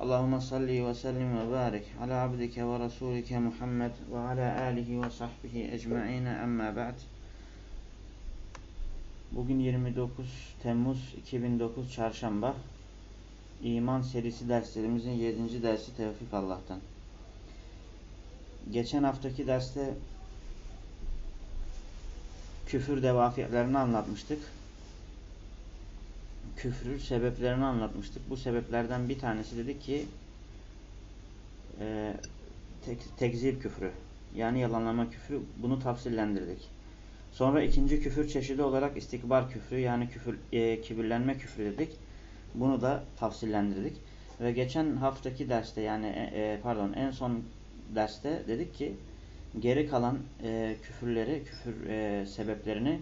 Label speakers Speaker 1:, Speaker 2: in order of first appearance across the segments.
Speaker 1: Allahümme salli ve sellim ve barik ala abdike ve rasulike Muhammed ve ala alihi ve sahbihi ecma'ine emma ba'd. Bugün 29 Temmuz 2009 Çarşamba. İman serisi derslerimizin 7. dersi Tevfik Allah'tan. Geçen haftaki derste küfür devafilerini anlatmıştık küfrün sebeplerini anlatmıştık. Bu sebeplerden bir tanesi dedik ki e, tek, tekzip küfrü. Yani yalanlama küfrü. Bunu tafsillendirdik. Sonra ikinci küfür çeşidi olarak istikbar küfrü yani küfür, e, kibirlenme küfrü dedik. Bunu da tafsillendirdik. Ve geçen haftaki derste yani e, e pardon en son derste dedik ki geri kalan e, küfürleri, küfür e, sebeplerini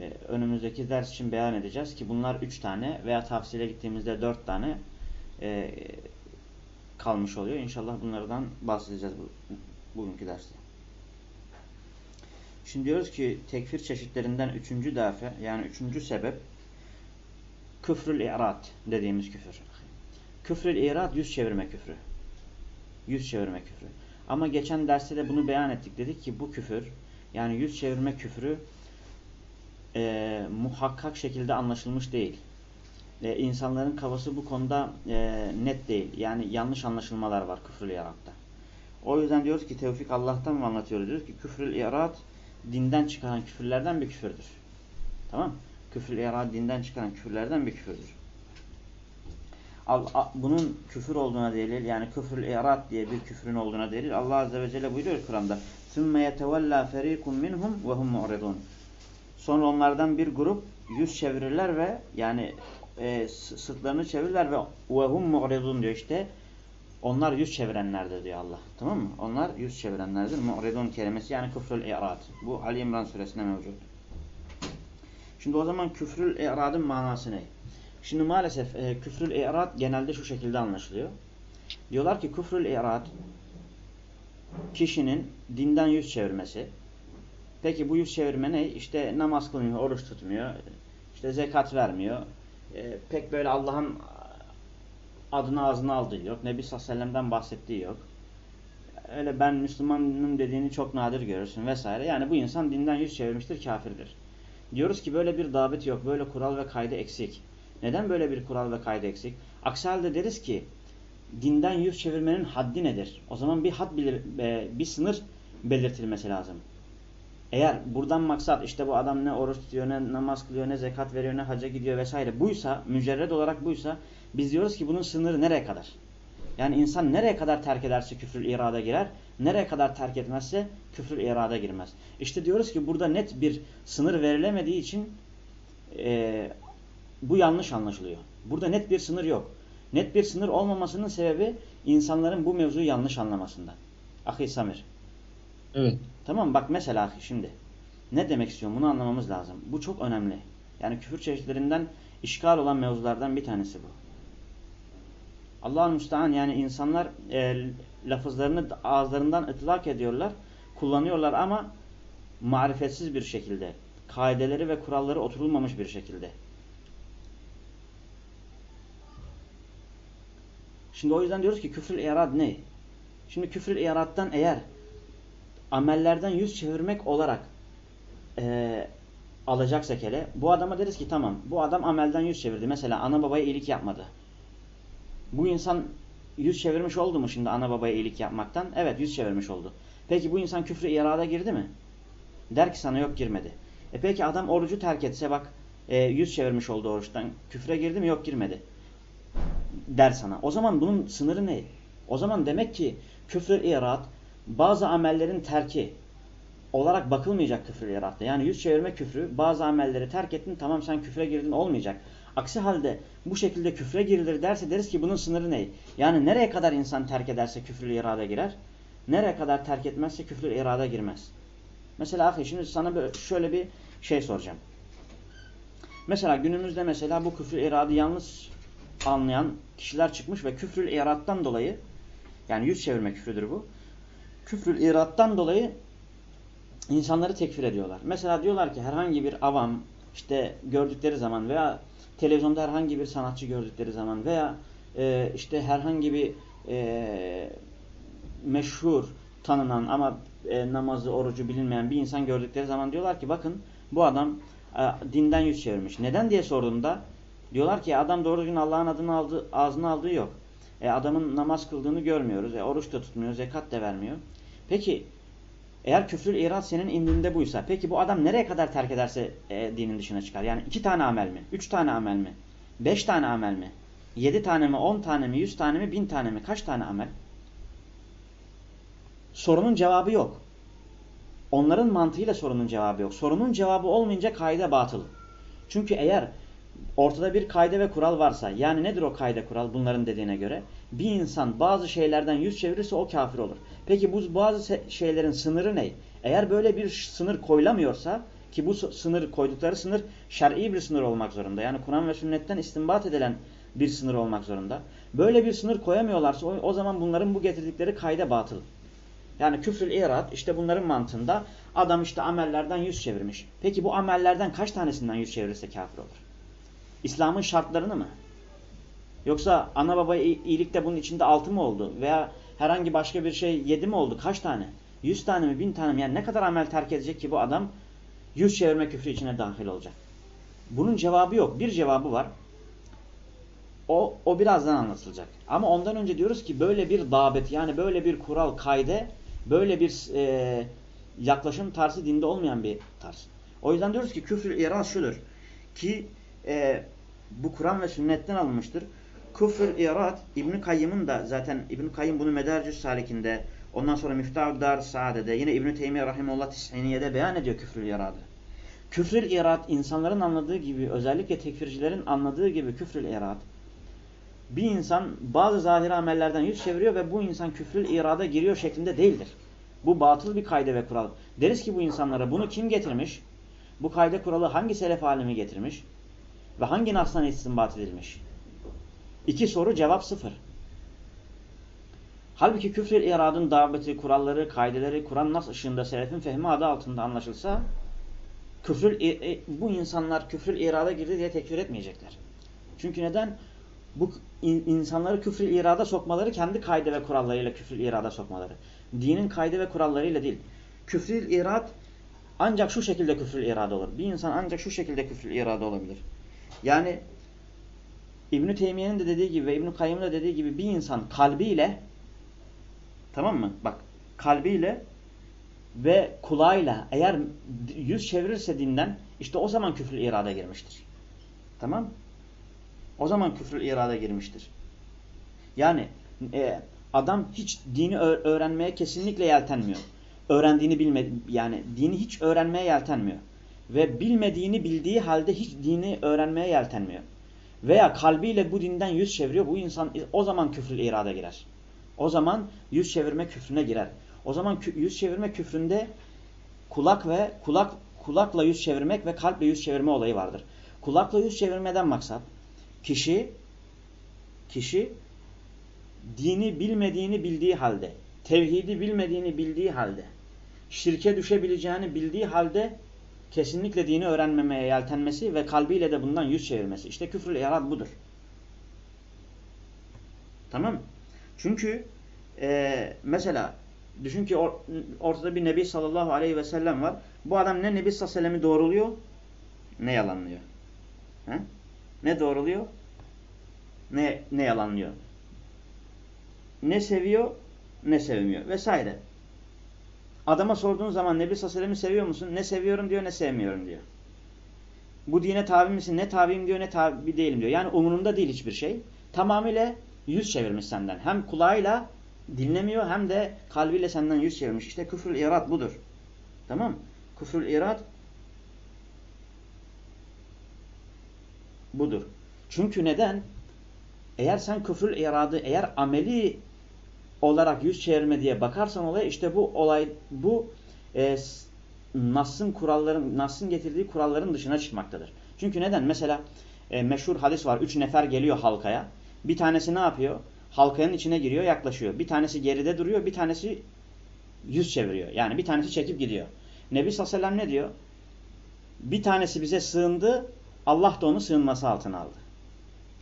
Speaker 1: e, önümüzdeki ders için beyan edeceğiz ki bunlar üç tane veya tafsile gittiğimizde dört tane e, kalmış oluyor. İnşallah bunlardan bahsedeceğiz bu, bugünkü derste. Şimdi diyoruz ki tekfir çeşitlerinden üçüncü dafe yani üçüncü sebep küfrül irad dediğimiz küfür. Küfrül irad yüz çevirme küfrü. Yüz çevirme küfrü. Ama geçen derste de bunu beyan ettik. Dedik ki bu küfür yani yüz çevirme küfrü e, muhakkak şekilde anlaşılmış değil. E, insanların kafası bu konuda e, net değil. Yani yanlış anlaşılmalar var küfrül iradda. O yüzden diyoruz ki tevfik Allah'tan mı anlatıyoruz? Diyoruz ki küfrül irad dinden çıkaran küfürlerden bir küfürdür. Tamam Küfrül irad dinden çıkaran küfürlerden bir küfürdür. Bunun küfür olduğuna delil yani küfrül irad diye bir küfrün olduğuna delil Allah Azze ve Celle buyuruyor Kur'an'da ثُمَّ يَتَوَلَّا فَر۪يكٌ مِنْهُمْ وَهُمْ مُعْرِضُونَ Sonra onlardan bir grup yüz çevirirler ve yani e, sırtlarını çevirirler ve وَهُمْ مُعْرِضُونَ diyor işte. Onlar yüz çevirenlerdir diyor Allah. Tamam mı? Onlar yüz çevirenlerdir. Mu'ridun kelimesi yani küfrül i'rad. Bu Ali İmran suresinde mevcut. Şimdi o zaman küfrül i'radın manası ne? Şimdi maalesef e, küfrül i'rad genelde şu şekilde anlaşılıyor. Diyorlar ki küfrül i'rad kişinin dinden yüz çevirmesi, Peki bu yüz çevirme ne? İşte namaz kılmıyor, oruç tutmuyor, işte zekat vermiyor. E, pek böyle Allah'ın adını ağzına aldığı yok. Nebi sallallahu bahsettiği yok. Öyle ben Müslümanım dediğini çok nadir görürsün vesaire. Yani bu insan dinden yüz çevirmiştir, kafirdir. Diyoruz ki böyle bir davet yok, böyle kural ve kaydı eksik. Neden böyle bir kural ve kaydı eksik? Aksi halde deriz ki dinden yüz çevirmenin haddi nedir? O zaman bir had bilir, e, bir sınır belirtilmesi lazım. Eğer buradan maksat işte bu adam ne oruç tutuyor, ne namaz kılıyor, ne zekat veriyor, ne hacca gidiyor vesaire buysa, mücerred olarak buysa biz diyoruz ki bunun sınırı nereye kadar? Yani insan nereye kadar terk ederse küfrül irada girer, nereye kadar terk etmezse küfrül irada girmez. İşte diyoruz ki burada net bir sınır verilemediği için e, bu yanlış anlaşılıyor. Burada net bir sınır yok. Net bir sınır olmamasının sebebi insanların bu mevzuyu yanlış anlamasında. Ahi Samir.
Speaker 2: Evet.
Speaker 1: Tamam bak mesela şimdi ne demek istiyorum bunu anlamamız lazım. Bu çok önemli. Yani küfür çeşitlerinden işgal olan mevzulardan bir tanesi bu. Allah'ın müstahane yani insanlar e, lafızlarını ağızlarından ıtlak ediyorlar, kullanıyorlar ama marifetsiz bir şekilde, kaideleri ve kuralları oturulmamış bir şekilde. Şimdi o yüzden diyoruz ki küfür irad ne? Şimdi küfür iraddan eğer amellerden yüz çevirmek olarak e, alacaksak hele bu adama deriz ki tamam bu adam amelden yüz çevirdi. Mesela ana babaya iyilik yapmadı. Bu insan yüz çevirmiş oldu mu şimdi ana babaya iyilik yapmaktan? Evet yüz çevirmiş oldu. Peki bu insan küfrü irada girdi mi? Der ki sana yok girmedi. E peki adam orucu terk etse bak e, yüz çevirmiş oldu oruçtan. Küfre girdi mi? Yok girmedi. Der sana. O zaman bunun sınırı ne? O zaman demek ki küfrü irad bazı amellerin terki olarak bakılmayacak küfür yarattı. Yani yüz çevirme küfrü bazı amelleri terk ettin tamam sen küfre girdin olmayacak. Aksi halde bu şekilde küfre girilir derse deriz ki bunun sınırı ne? Yani nereye kadar insan terk ederse küfrül irade girer? nereye kadar terk etmezse küfrül irada girmez. Mesela ahi şimdi sana şöyle bir şey soracağım. Mesela günümüzde mesela bu küfrül iradı yalnız anlayan kişiler çıkmış ve küfrül irattan dolayı yani yüz çevirme küfrüdür bu. Küfrül irattan dolayı insanları tekfir ediyorlar. Mesela diyorlar ki herhangi bir avam işte gördükleri zaman veya televizyonda herhangi bir sanatçı gördükleri zaman veya e, işte herhangi bir e, meşhur tanınan ama e, namazı, orucu bilinmeyen bir insan gördükleri zaman diyorlar ki bakın bu adam e, dinden yüz çevirmiş. Neden diye sorduğunda diyorlar ki adam doğru düzgün Allah'ın adını aldı, ağzına aldığı yok. E, adamın namaz kıldığını görmüyoruz. E, oruç da tutmuyor, zekat da vermiyor. Peki eğer küfrül irat senin indinde buysa peki bu adam nereye kadar terk ederse e, dinin dışına çıkar? Yani iki tane amel mi? Üç tane amel mi? Beş tane amel mi? Yedi tane mi? On tane mi? Yüz tane mi? Bin tane mi? Kaç tane amel? Sorunun cevabı yok. Onların mantığıyla sorunun cevabı yok. Sorunun cevabı olmayınca kaide batıl. Çünkü eğer ortada bir kaide ve kural varsa yani nedir o kaide kural bunların dediğine göre? Bir insan bazı şeylerden yüz çevirirse o kafir olur. Peki bu bazı şeylerin sınırı ne? Eğer böyle bir sınır koyulamıyorsa ki bu sınır koydukları sınır şer'i bir sınır olmak zorunda. Yani Kur'an ve sünnetten istinbat edilen bir sınır olmak zorunda. Böyle bir sınır koyamıyorlarsa o, o zaman bunların bu getirdikleri kayda batıl. Yani küfrül irad işte bunların mantığında adam işte amellerden yüz çevirmiş. Peki bu amellerden kaç tanesinden yüz çevirirse kafir olur? İslam'ın şartlarını mı? Yoksa ana baba iyilikte bunun içinde altı mı oldu? Veya herhangi başka bir şey yedi mi oldu? Kaç tane? Yüz tane mi? Bin tane mi? Yani ne kadar amel terk edecek ki bu adam yüz çevirme küfrü içine dahil olacak? Bunun cevabı yok. Bir cevabı var. O, o birazdan anlatılacak. Ama ondan önce diyoruz ki böyle bir dabet yani böyle bir kural, kayde, böyle bir e, yaklaşım tarzı dinde olmayan bir tarz. O yüzden diyoruz ki küfür iraz şudur. Ki e, bu Kur'an ve sünnetten alınmıştır. Küfür irad İbn Kayyım'ın da zaten İbn Kayyım bunu Medercüs Salik'inde ondan sonra Miftah Dar Saade'de yine İbn Teymiyye rahimehullah Tis'iniye'de beyan ediyor küfür iradı. Küfür irad insanların anladığı gibi özellikle tekfircilerin anladığı gibi küfür irad bir insan bazı zahir amellerden yüz çeviriyor ve bu insan küfrül irada giriyor şeklinde değildir. Bu batıl bir kayde ve kural. Deriz ki bu insanlara bunu kim getirmiş? Bu kayda kuralı hangi selef alemi getirmiş? Ve hangi nastan istinbat edilmiş? İki soru cevap sıfır. Halbuki küfrül iradın daveti, kuralları, kaideleri Kur'an nas ışığında selefin fehmi adı altında anlaşılsa küfrül, bu insanlar küfrül irada girdi diye tekfir etmeyecekler. Çünkü neden? Bu insanları küfrül irada sokmaları kendi kaydı ve kurallarıyla küfrül irada sokmaları. Dinin kaydı ve kurallarıyla değil. Küfrül irad ancak şu şekilde küfrül irada olur. Bir insan ancak şu şekilde küfrül irada olabilir. Yani İbn-i Teymiye'nin de dediği gibi ve İbn-i Kayyım'ın da dediği gibi bir insan kalbiyle tamam mı? Bak kalbiyle ve kulağıyla eğer yüz çevirirse dinden işte o zaman küfrül irada girmiştir. Tamam? O zaman küfrül irada girmiştir. Yani e, adam hiç dini öğrenmeye kesinlikle yeltenmiyor. Öğrendiğini bilme yani dini hiç öğrenmeye yeltenmiyor. Ve bilmediğini bildiği halde hiç dini öğrenmeye yeltenmiyor. Veya kalbiyle bu dinden yüz çeviriyor. Bu insan o zaman küfrül irada girer. O zaman yüz çevirme küfrüne girer. O zaman yüz çevirme küfründe kulak ve kulak kulakla yüz çevirmek ve kalple yüz çevirme olayı vardır. Kulakla yüz çevirmeden maksat Kişi kişi dini bilmediğini bildiği halde, tevhidi bilmediğini bildiği halde, şirke düşebileceğini bildiği halde kesinlikle dini öğrenmemeye yeltenmesi ve kalbiyle de bundan yüz çevirmesi. İşte küfrül irad budur. Tamam Çünkü e, mesela düşün ki or, ortada bir Nebi sallallahu aleyhi ve sellem var. Bu adam ne Nebi sallallahu aleyhi ve sellem'i doğruluyor ne yalanlıyor. He? Ne doğruluyor? Ne, ne yalanlıyor? Ne seviyor, ne sevmiyor vesaire. Adama sorduğun zaman Nebi Sallallahu seviyor musun? Ne seviyorum diyor, ne sevmiyorum diyor. Bu dine tabi misin? Ne tabiyim diyor, ne tabi değilim diyor. Yani umurunda değil hiçbir şey. Tamamıyla yüz çevirmiş senden. Hem kulağıyla dinlemiyor hem de kalbiyle senden yüz çevirmiş. İşte küfrül irad budur. Tamam Küfrül irad budur. Çünkü neden? Eğer sen küfrül iradı, eğer ameli olarak yüz çevirme diye bakarsan olaya işte bu olay bu e, Nas'ın kuralların Nas'ın getirdiği kuralların dışına çıkmaktadır. Çünkü neden? Mesela e, meşhur hadis var. Üç nefer geliyor halkaya. Bir tanesi ne yapıyor? Halkanın içine giriyor, yaklaşıyor. Bir tanesi geride duruyor, bir tanesi yüz çeviriyor. Yani bir tanesi çekip gidiyor. Nebi sallallahu aleyhi ne diyor? Bir tanesi bize sığındı, Allah da onu sığınması altına aldı.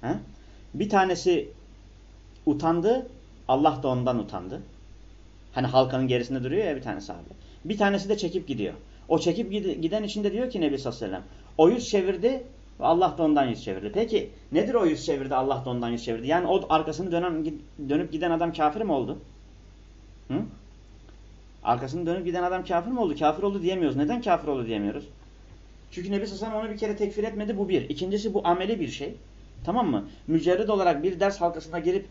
Speaker 1: He? Bir tanesi utandı, Allah da ondan utandı. Hani halkanın gerisinde duruyor ya bir tanesi abi. Bir tanesi de çekip gidiyor. O çekip giden içinde diyor ki Nebi sallallahu aleyhi ve sellem o yüz çevirdi ve Allah da ondan yüz çevirdi. Peki nedir o yüz çevirdi Allah da ondan yüz çevirdi? Yani o arkasını dönen, dönüp giden adam kafir mi oldu? Hı? Arkasını dönüp giden adam kafir mi oldu? Kafir oldu diyemiyoruz. Neden kafir oldu diyemiyoruz? Çünkü Nebi Sallallahu onu bir kere tekfir etmedi. Bu bir. İkincisi bu ameli bir şey. Tamam mı? Mücerred olarak bir ders halkasına girip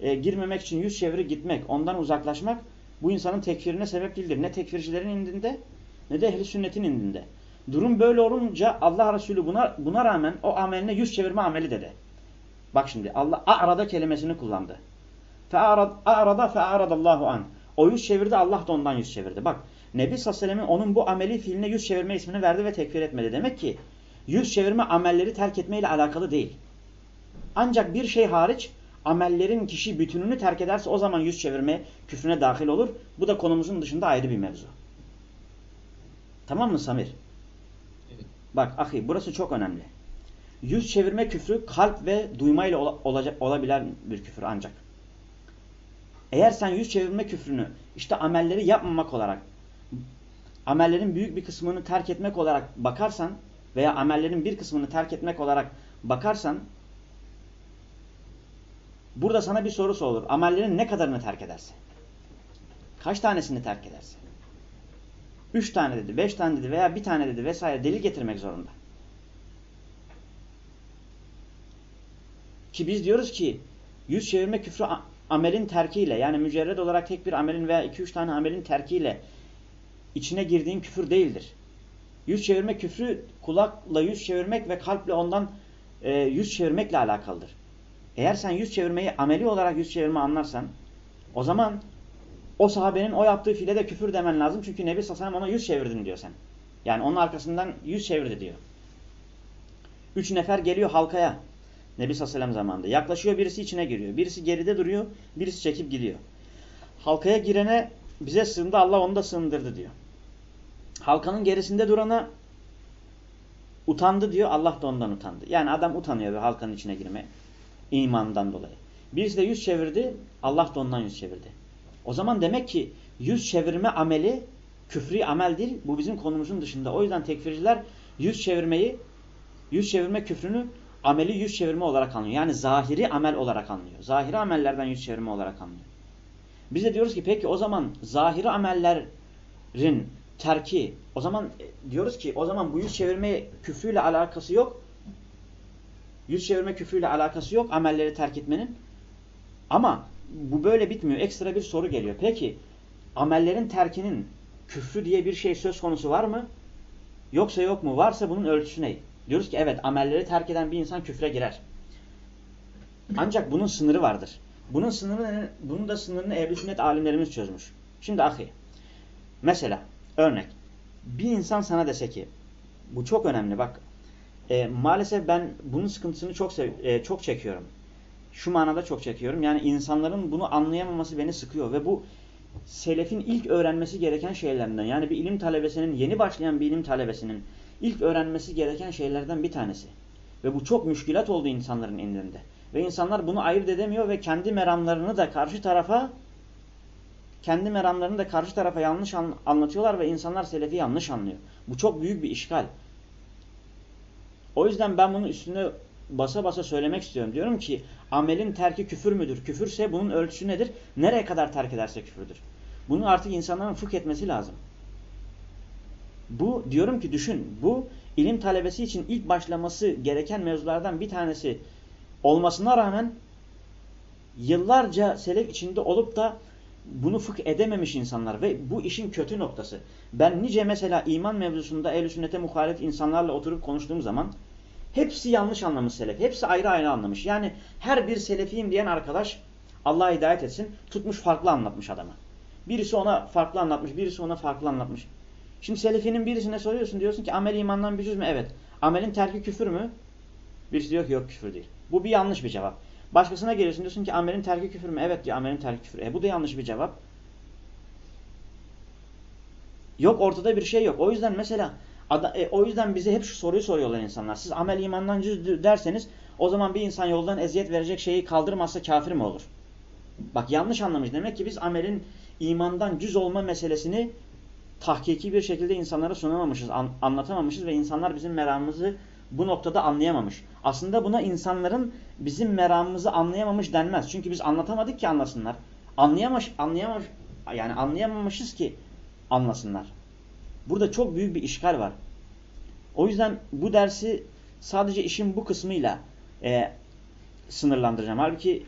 Speaker 1: e, girmemek için yüz çeviri gitmek, ondan uzaklaşmak bu insanın tekfirine sebep değildir. Ne tekfircilerin indinde ne de ehli sünnetin indinde. Durum böyle olunca Allah Resulü buna, buna rağmen o ameline yüz çevirme ameli dedi. Bak şimdi Allah a'rada kelimesini kullandı. Fe'arada fe'aradallahu an. O yüz çevirdi Allah da ondan yüz çevirdi. Bak Nebi sallallahu onun bu ameli fiiline yüz çevirme ismini verdi ve tekfir etmedi. Demek ki yüz çevirme amelleri terk etmeyle alakalı değil. Ancak bir şey hariç amellerin kişi bütününü terk ederse o zaman yüz çevirme küfrüne dahil olur. Bu da konumuzun dışında ayrı bir mevzu. Tamam mı Samir? Evet. Bak ahi burası çok önemli. Yüz çevirme küfrü kalp ve duymayla ol olacak, olabilen bir küfür ancak. Eğer sen yüz çevirme küfrünü işte amelleri yapmamak olarak amellerin büyük bir kısmını terk etmek olarak bakarsan veya amellerin bir kısmını terk etmek olarak bakarsan burada sana bir soru sorulur. Amellerin ne kadarını terk edersin? Kaç tanesini terk edersin? Üç tane dedi, beş tane dedi veya bir tane dedi vesaire delil getirmek zorunda. Ki biz diyoruz ki yüz çevirme küfrü amelin terkiyle yani mücerred olarak tek bir amelin veya iki üç tane amelin terkiyle içine girdiğin küfür değildir. Yüz çevirme küfrü kulakla yüz çevirmek ve kalple ondan e, yüz çevirmekle alakalıdır. Eğer sen yüz çevirmeyi ameli olarak yüz çevirme anlarsan o zaman o sahabenin o yaptığı file de küfür demen lazım. Çünkü Nebi Sassanem ona yüz çevirdin diyor sen. Yani onun arkasından yüz çevirdi diyor. Üç nefer geliyor halkaya. Nebi Sassanem zamanında. Yaklaşıyor birisi içine giriyor. Birisi geride duruyor. Birisi çekip gidiyor. Halkaya girene bize sığındı Allah onu da sığındırdı diyor. Halkanın gerisinde durana utandı diyor. Allah da ondan utandı. Yani adam utanıyor ve halkanın içine girmeye. İmandan dolayı. Birisi de yüz çevirdi. Allah da ondan yüz çevirdi. O zaman demek ki yüz çevirme ameli küfri amel değil. Bu bizim konumuzun dışında. O yüzden tekfirciler yüz çevirmeyi, yüz çevirme küfrünü ameli yüz çevirme olarak anlıyor. Yani zahiri amel olarak anlıyor. Zahiri amellerden yüz çevirme olarak anlıyor. Biz de diyoruz ki peki o zaman zahiri amellerin terki, o zaman e, diyoruz ki o zaman bu yüz çevirme küfrüyle alakası yok. Yüz çevirme küfrüyle alakası yok amelleri terk etmenin. Ama bu böyle bitmiyor. Ekstra bir soru geliyor. Peki amellerin terkinin küfrü diye bir şey söz konusu var mı? Yoksa yok mu? Varsa bunun ölçüsü ne? Diyoruz ki evet amelleri terk eden bir insan küfre girer. Ancak bunun sınırı vardır. Bunun sınırını, bunun da sınırını ehl sünnet alimlerimiz çözmüş. Şimdi ahi, mesela örnek, bir insan sana dese ki, bu çok önemli bak, e, maalesef ben bunun sıkıntısını çok e, çok çekiyorum. Şu manada çok çekiyorum. Yani insanların bunu anlayamaması beni sıkıyor ve bu selefin ilk öğrenmesi gereken şeylerinden. Yani bir ilim talebesinin, yeni başlayan bir ilim talebesinin ilk öğrenmesi gereken şeylerden bir tanesi. Ve bu çok müşkilat oldu insanların indinde. Ve insanlar bunu ayırt edemiyor ve kendi meramlarını da karşı tarafa kendi meramlarını da karşı tarafa yanlış anlatıyorlar ve insanlar selefi yanlış anlıyor. Bu çok büyük bir işgal. O yüzden ben bunu üstüne basa basa söylemek istiyorum. Diyorum ki amelin terki küfür müdür? Küfürse bunun ölçüsü nedir? Nereye kadar terk ederse küfürdür? Bunu artık insanların fıkh etmesi lazım. Bu diyorum ki düşün bu ilim talebesi için ilk başlaması gereken mevzulardan bir tanesi olmasına rağmen yıllarca selef içinde olup da bunu fıkh edememiş insanlar ve bu işin kötü noktası. Ben nice mesela iman mevzusunda ehl sünnete muhalif insanlarla oturup konuştuğum zaman hepsi yanlış anlamış selef. Hepsi ayrı ayrı anlamış. Yani her bir selefiyim diyen arkadaş Allah hidayet etsin. Tutmuş farklı anlatmış adama. Birisi ona farklı anlatmış, birisi ona farklı anlatmış. Şimdi selefinin birisine soruyorsun diyorsun ki amel imandan bir cüz mü? Evet. Amelin terki küfür mü? Birisi diyor ki yok küfür değil. Bu bir yanlış bir cevap. Başkasına geliyorsun diyorsun ki amelin terki küfür mü? Evet diyor amelin terki küfür. E bu da yanlış bir cevap. Yok ortada bir şey yok. O yüzden mesela e, o yüzden bize hep şu soruyu soruyorlar insanlar. Siz amel imandan cüz derseniz o zaman bir insan yoldan eziyet verecek şeyi kaldırmazsa kafir mi olur? Bak yanlış anlamış. Demek ki biz amelin imandan cüz olma meselesini tahkiki bir şekilde insanlara sunamamışız, an, anlatamamışız ve insanlar bizim meramımızı bu noktada anlayamamış. Aslında buna insanların bizim meramımızı anlayamamış denmez. Çünkü biz anlatamadık ki anlasınlar. Anlayamamış, anlayamamış, yani anlayamamışız ki anlasınlar. Burada çok büyük bir işgal var. O yüzden bu dersi sadece işin bu kısmıyla e, sınırlandıracağım. Halbuki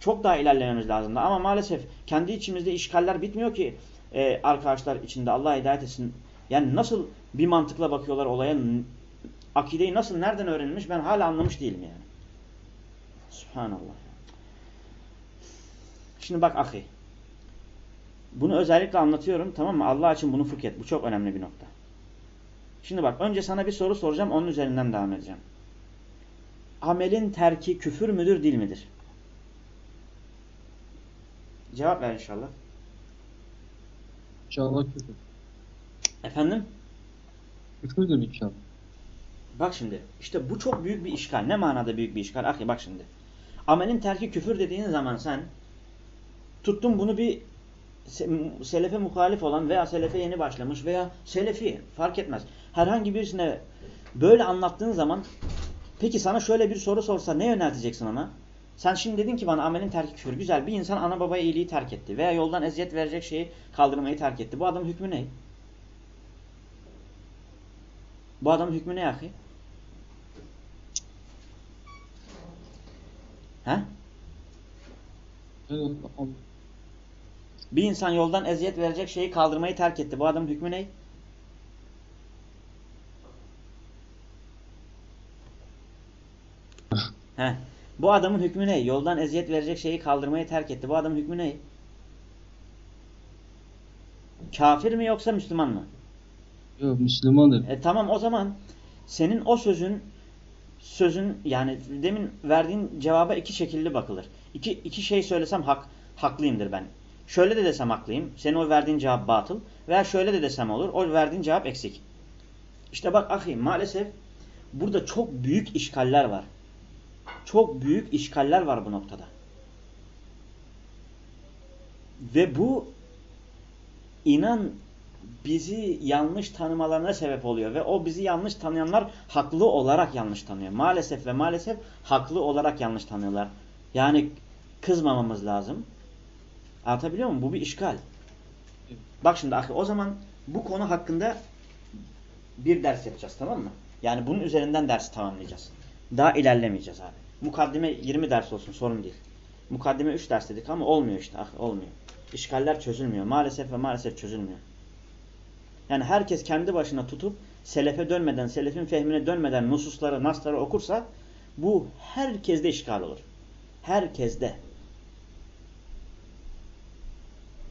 Speaker 1: çok daha ilerlememiz lazımdı. Ama maalesef kendi içimizde işgaller bitmiyor ki e, arkadaşlar içinde Allah hidayet etsin. Yani nasıl bir mantıkla bakıyorlar olaya, akideyi nasıl, nereden öğrenilmiş ben hala anlamış değilim yani. Subhanallah. Şimdi bak ahi. Bunu özellikle anlatıyorum tamam mı? Allah için bunu fıkh Bu çok önemli bir nokta. Şimdi bak önce sana bir soru soracağım onun üzerinden devam edeceğim. Amelin terki küfür müdür değil midir? Cevap ver inşallah.
Speaker 2: İnşallah küfür.
Speaker 1: Efendim?
Speaker 2: Küfürdür inşallah.
Speaker 1: Bak şimdi işte bu çok büyük bir işgal. Ne manada büyük bir işgal? Ahi bak şimdi. Amelin terki küfür dediğin zaman sen tuttun bunu bir selefe muhalif olan veya selefe yeni başlamış veya selefi fark etmez. Herhangi birisine böyle anlattığın zaman peki sana şöyle bir soru sorsa ne yönelteceksin ona? Sen şimdi dedin ki bana amelin terki küfür. Güzel bir insan ana babaya iyiliği terk etti veya yoldan eziyet verecek şeyi kaldırmayı terk etti. Bu adamın hükmü ne? Bu adamın hükmü ne yahi? He? Bir insan yoldan eziyet verecek şeyi kaldırmayı terk etti. Bu adamın hükmü ne? He. Bu adamın hükmü ne? Yoldan eziyet verecek şeyi kaldırmayı terk etti. Bu adamın hükmü ne? Kafir mi yoksa Müslüman mı?
Speaker 2: Yok Müslümandır.
Speaker 1: E tamam o zaman senin o sözün sözün yani demin verdiğin cevaba iki şekilde bakılır. İki, iki şey söylesem hak, haklıyımdır ben. Şöyle de desem haklıyım. Senin o verdiğin cevap batıl. Veya şöyle de desem olur. O verdiğin cevap eksik. İşte bak ahi maalesef burada çok büyük işgaller var. Çok büyük işgaller var bu noktada. Ve bu inan bizi yanlış tanımalarına sebep oluyor. Ve o bizi yanlış tanıyanlar haklı olarak yanlış tanıyor. Maalesef ve maalesef haklı olarak yanlış tanıyorlar. Yani kızmamamız lazım. Anlatabiliyor muyum? Bu bir işgal. Bak şimdi o zaman bu konu hakkında bir ders yapacağız tamam mı? Yani bunun üzerinden dersi tamamlayacağız. Daha ilerlemeyeceğiz abi. Mukaddime 20 ders olsun sorun değil. Mukaddime 3 ders dedik ama olmuyor işte. Ah, olmuyor. İşgaller çözülmüyor. Maalesef ve maalesef çözülmüyor. Yani herkes kendi başına tutup selefe dönmeden, selefin fehmine dönmeden nususları, nasları okursa bu herkeste işgal olur. Herkeste.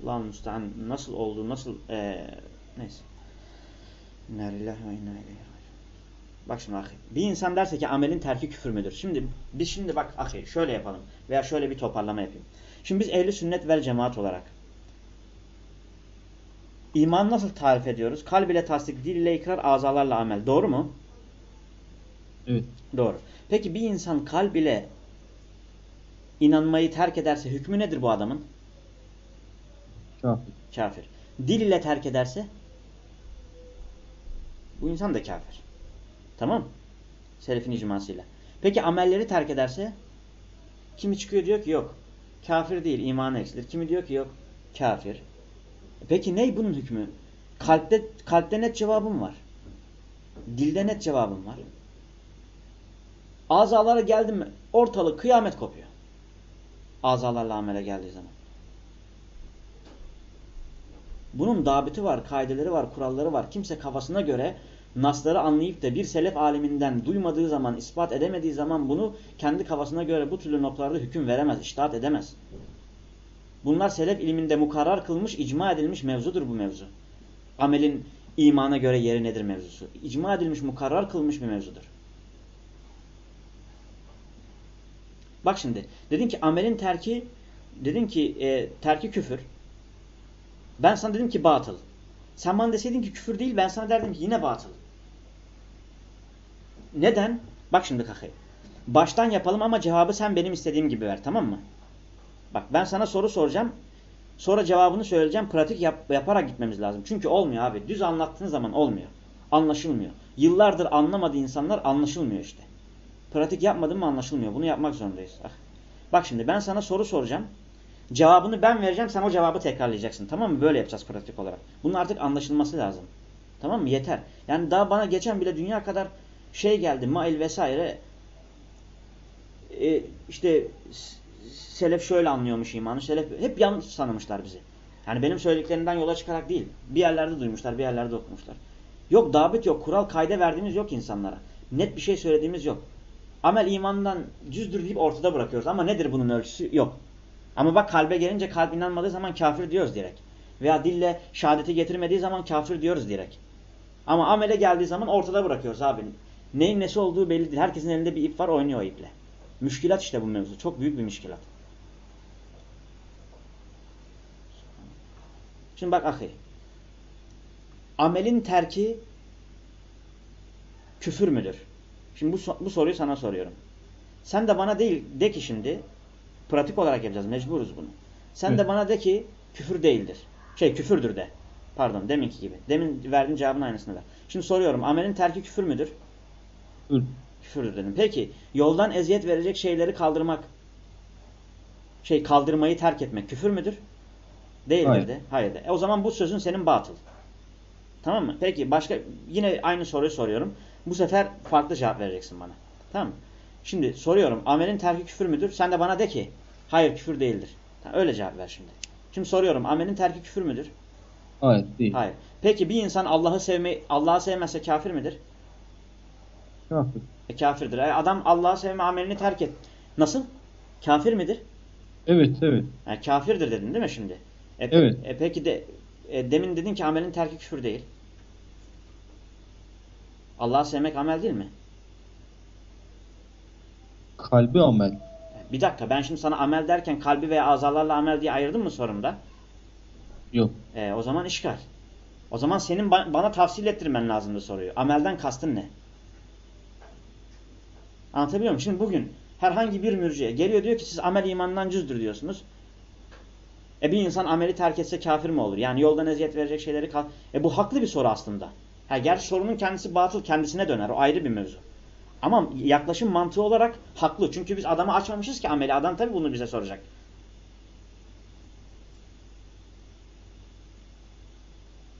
Speaker 1: Allah müstehan nasıl oldu, nasıl ee, neyse. İnna lillahi ve inna Bak şimdi ahi. Bir insan derse ki amelin terki küfür müdür? Şimdi biz şimdi bak ahi şöyle yapalım. Veya şöyle bir toparlama yapayım. Şimdi biz ehli sünnet vel cemaat olarak iman nasıl tarif ediyoruz? Kalb ile tasdik, dil ile ikrar, azalarla amel. Doğru mu?
Speaker 2: Evet.
Speaker 1: Doğru. Peki bir insan kalb ile inanmayı terk ederse hükmü nedir bu adamın?
Speaker 2: Kafir.
Speaker 1: Kafir. Dil ile terk ederse bu insan da kafir. Tamam Selefin icmasıyla. Peki amelleri terk ederse kimi çıkıyor diyor ki yok. Kafir değil imanı eksilir. Kimi diyor ki yok kafir. Peki ney bunun hükmü? Kalpte, kalpte net cevabım var. Dilde net cevabım var. Azalara geldim mi ortalık kıyamet kopuyor. Azalarla amele geldiği zaman. Bunun dabiti var, kaideleri var, kuralları var. Kimse kafasına göre nasları anlayıp da bir selef aliminden duymadığı zaman, ispat edemediği zaman bunu kendi kafasına göre bu türlü noktalarda hüküm veremez, iştahat edemez. Bunlar selef ilminde mukarrar kılmış, icma edilmiş mevzudur bu mevzu. Amelin imana göre yeri nedir mevzusu. İcma edilmiş, mukarrar kılmış bir mevzudur. Bak şimdi, dedin ki amelin terki, dedin ki e, terki küfür. Ben sana dedim ki batıl. Sen bana deseydin ki küfür değil, ben sana derdim ki yine batıl. Neden? Bak şimdi kakay. Baştan yapalım ama cevabı sen benim istediğim gibi ver, tamam mı? Bak ben sana soru soracağım. Sonra cevabını söyleyeceğim. Pratik yap, yaparak gitmemiz lazım. Çünkü olmuyor abi. Düz anlattığın zaman olmuyor. Anlaşılmıyor. Yıllardır anlamadığı insanlar anlaşılmıyor işte. Pratik yapmadın mı anlaşılmıyor. Bunu yapmak zorundayız. Ah. Bak şimdi ben sana soru soracağım. Cevabını ben vereceğim. Sen o cevabı tekrarlayacaksın. Tamam mı? Böyle yapacağız pratik olarak. Bunun artık anlaşılması lazım. Tamam mı? Yeter. Yani daha bana geçen bile dünya kadar şey geldi. Mail vesaire. E, işte selef şöyle anlıyormuş imanı. Selef hep yanlış tanımışlar bizi. Yani benim söylediklerimden yola çıkarak değil. Bir yerlerde duymuşlar, bir yerlerde okumuşlar. Yok dabit yok, kural kayda verdiğimiz yok insanlara. Net bir şey söylediğimiz yok. Amel imandan cüzdür deyip ortada bırakıyoruz. Ama nedir bunun ölçüsü? Yok. Ama bak kalbe gelince kalp inanmadığı zaman kafir diyoruz direkt. Veya dille şehadeti getirmediği zaman kafir diyoruz direkt. Ama amele geldiği zaman ortada bırakıyoruz abi. Neyin nesi olduğu belli değil. Herkesin elinde bir ip var oynuyor o iple. Müşkilat işte bu mevzu. Çok büyük bir müşkilat. Şimdi bak ahi. Amelin terki küfür müdür? Şimdi bu, bu soruyu sana soruyorum. Sen de bana değil de ki şimdi pratik olarak yapacağız. Mecburuz bunu. Sen Hı. de bana de ki küfür değildir. Şey küfürdür de. Pardon deminki gibi. Demin verdiğin cevabın aynısını ver. Şimdi soruyorum. Amelin terki küfür müdür?
Speaker 2: Hı.
Speaker 1: Küfürdür dedim. Peki yoldan eziyet verecek şeyleri kaldırmak şey kaldırmayı terk etmek küfür müdür? Değildir Hayır. de. Hayır de. E o zaman bu sözün senin batıl. Tamam mı? Peki başka yine aynı soruyu soruyorum. Bu sefer farklı cevap vereceksin bana. Tamam mı? Şimdi soruyorum. Amelin terki küfür müdür? Sen de bana de ki hayır küfür değildir. Öyle cevap ver şimdi. Şimdi soruyorum. Amelin terki küfür müdür?
Speaker 2: Hayır değil.
Speaker 1: Hayır. Peki bir insan Allah'ı sevme Allah'ı sevmezse kafir midir?
Speaker 2: Kafir.
Speaker 1: E, kafirdir. E, adam Allah'ı sevme amelini terk et. Nasıl? Kafir midir?
Speaker 2: Evet, evet.
Speaker 1: Yani kafirdir dedin değil mi şimdi?
Speaker 2: E, evet.
Speaker 1: E, peki de e, demin dedin ki amelin terki küfür değil. Allah'ı sevmek amel değil mi?
Speaker 2: Kalbi amel.
Speaker 1: Bir dakika ben şimdi sana amel derken kalbi veya azalarla amel diye ayırdım mı sorumda?
Speaker 2: Yok.
Speaker 1: E, o zaman işgal. O zaman senin ba bana tavsil ettirmen lazımdı soruyu. Amelden kastın ne? Anlatabiliyor muyum? Şimdi bugün herhangi bir mürciye geliyor diyor ki siz amel imandan cüzdür diyorsunuz. E bir insan ameli terk etse kafir mi olur? Yani yoldan eziyet verecek şeyleri kal. E bu haklı bir soru aslında. Ha, gerçi sorunun kendisi batıl kendisine döner. O ayrı bir mevzu. Ama yaklaşım mantığı olarak haklı. Çünkü biz adamı açmamışız ki ameli. Adam tabii bunu bize soracak.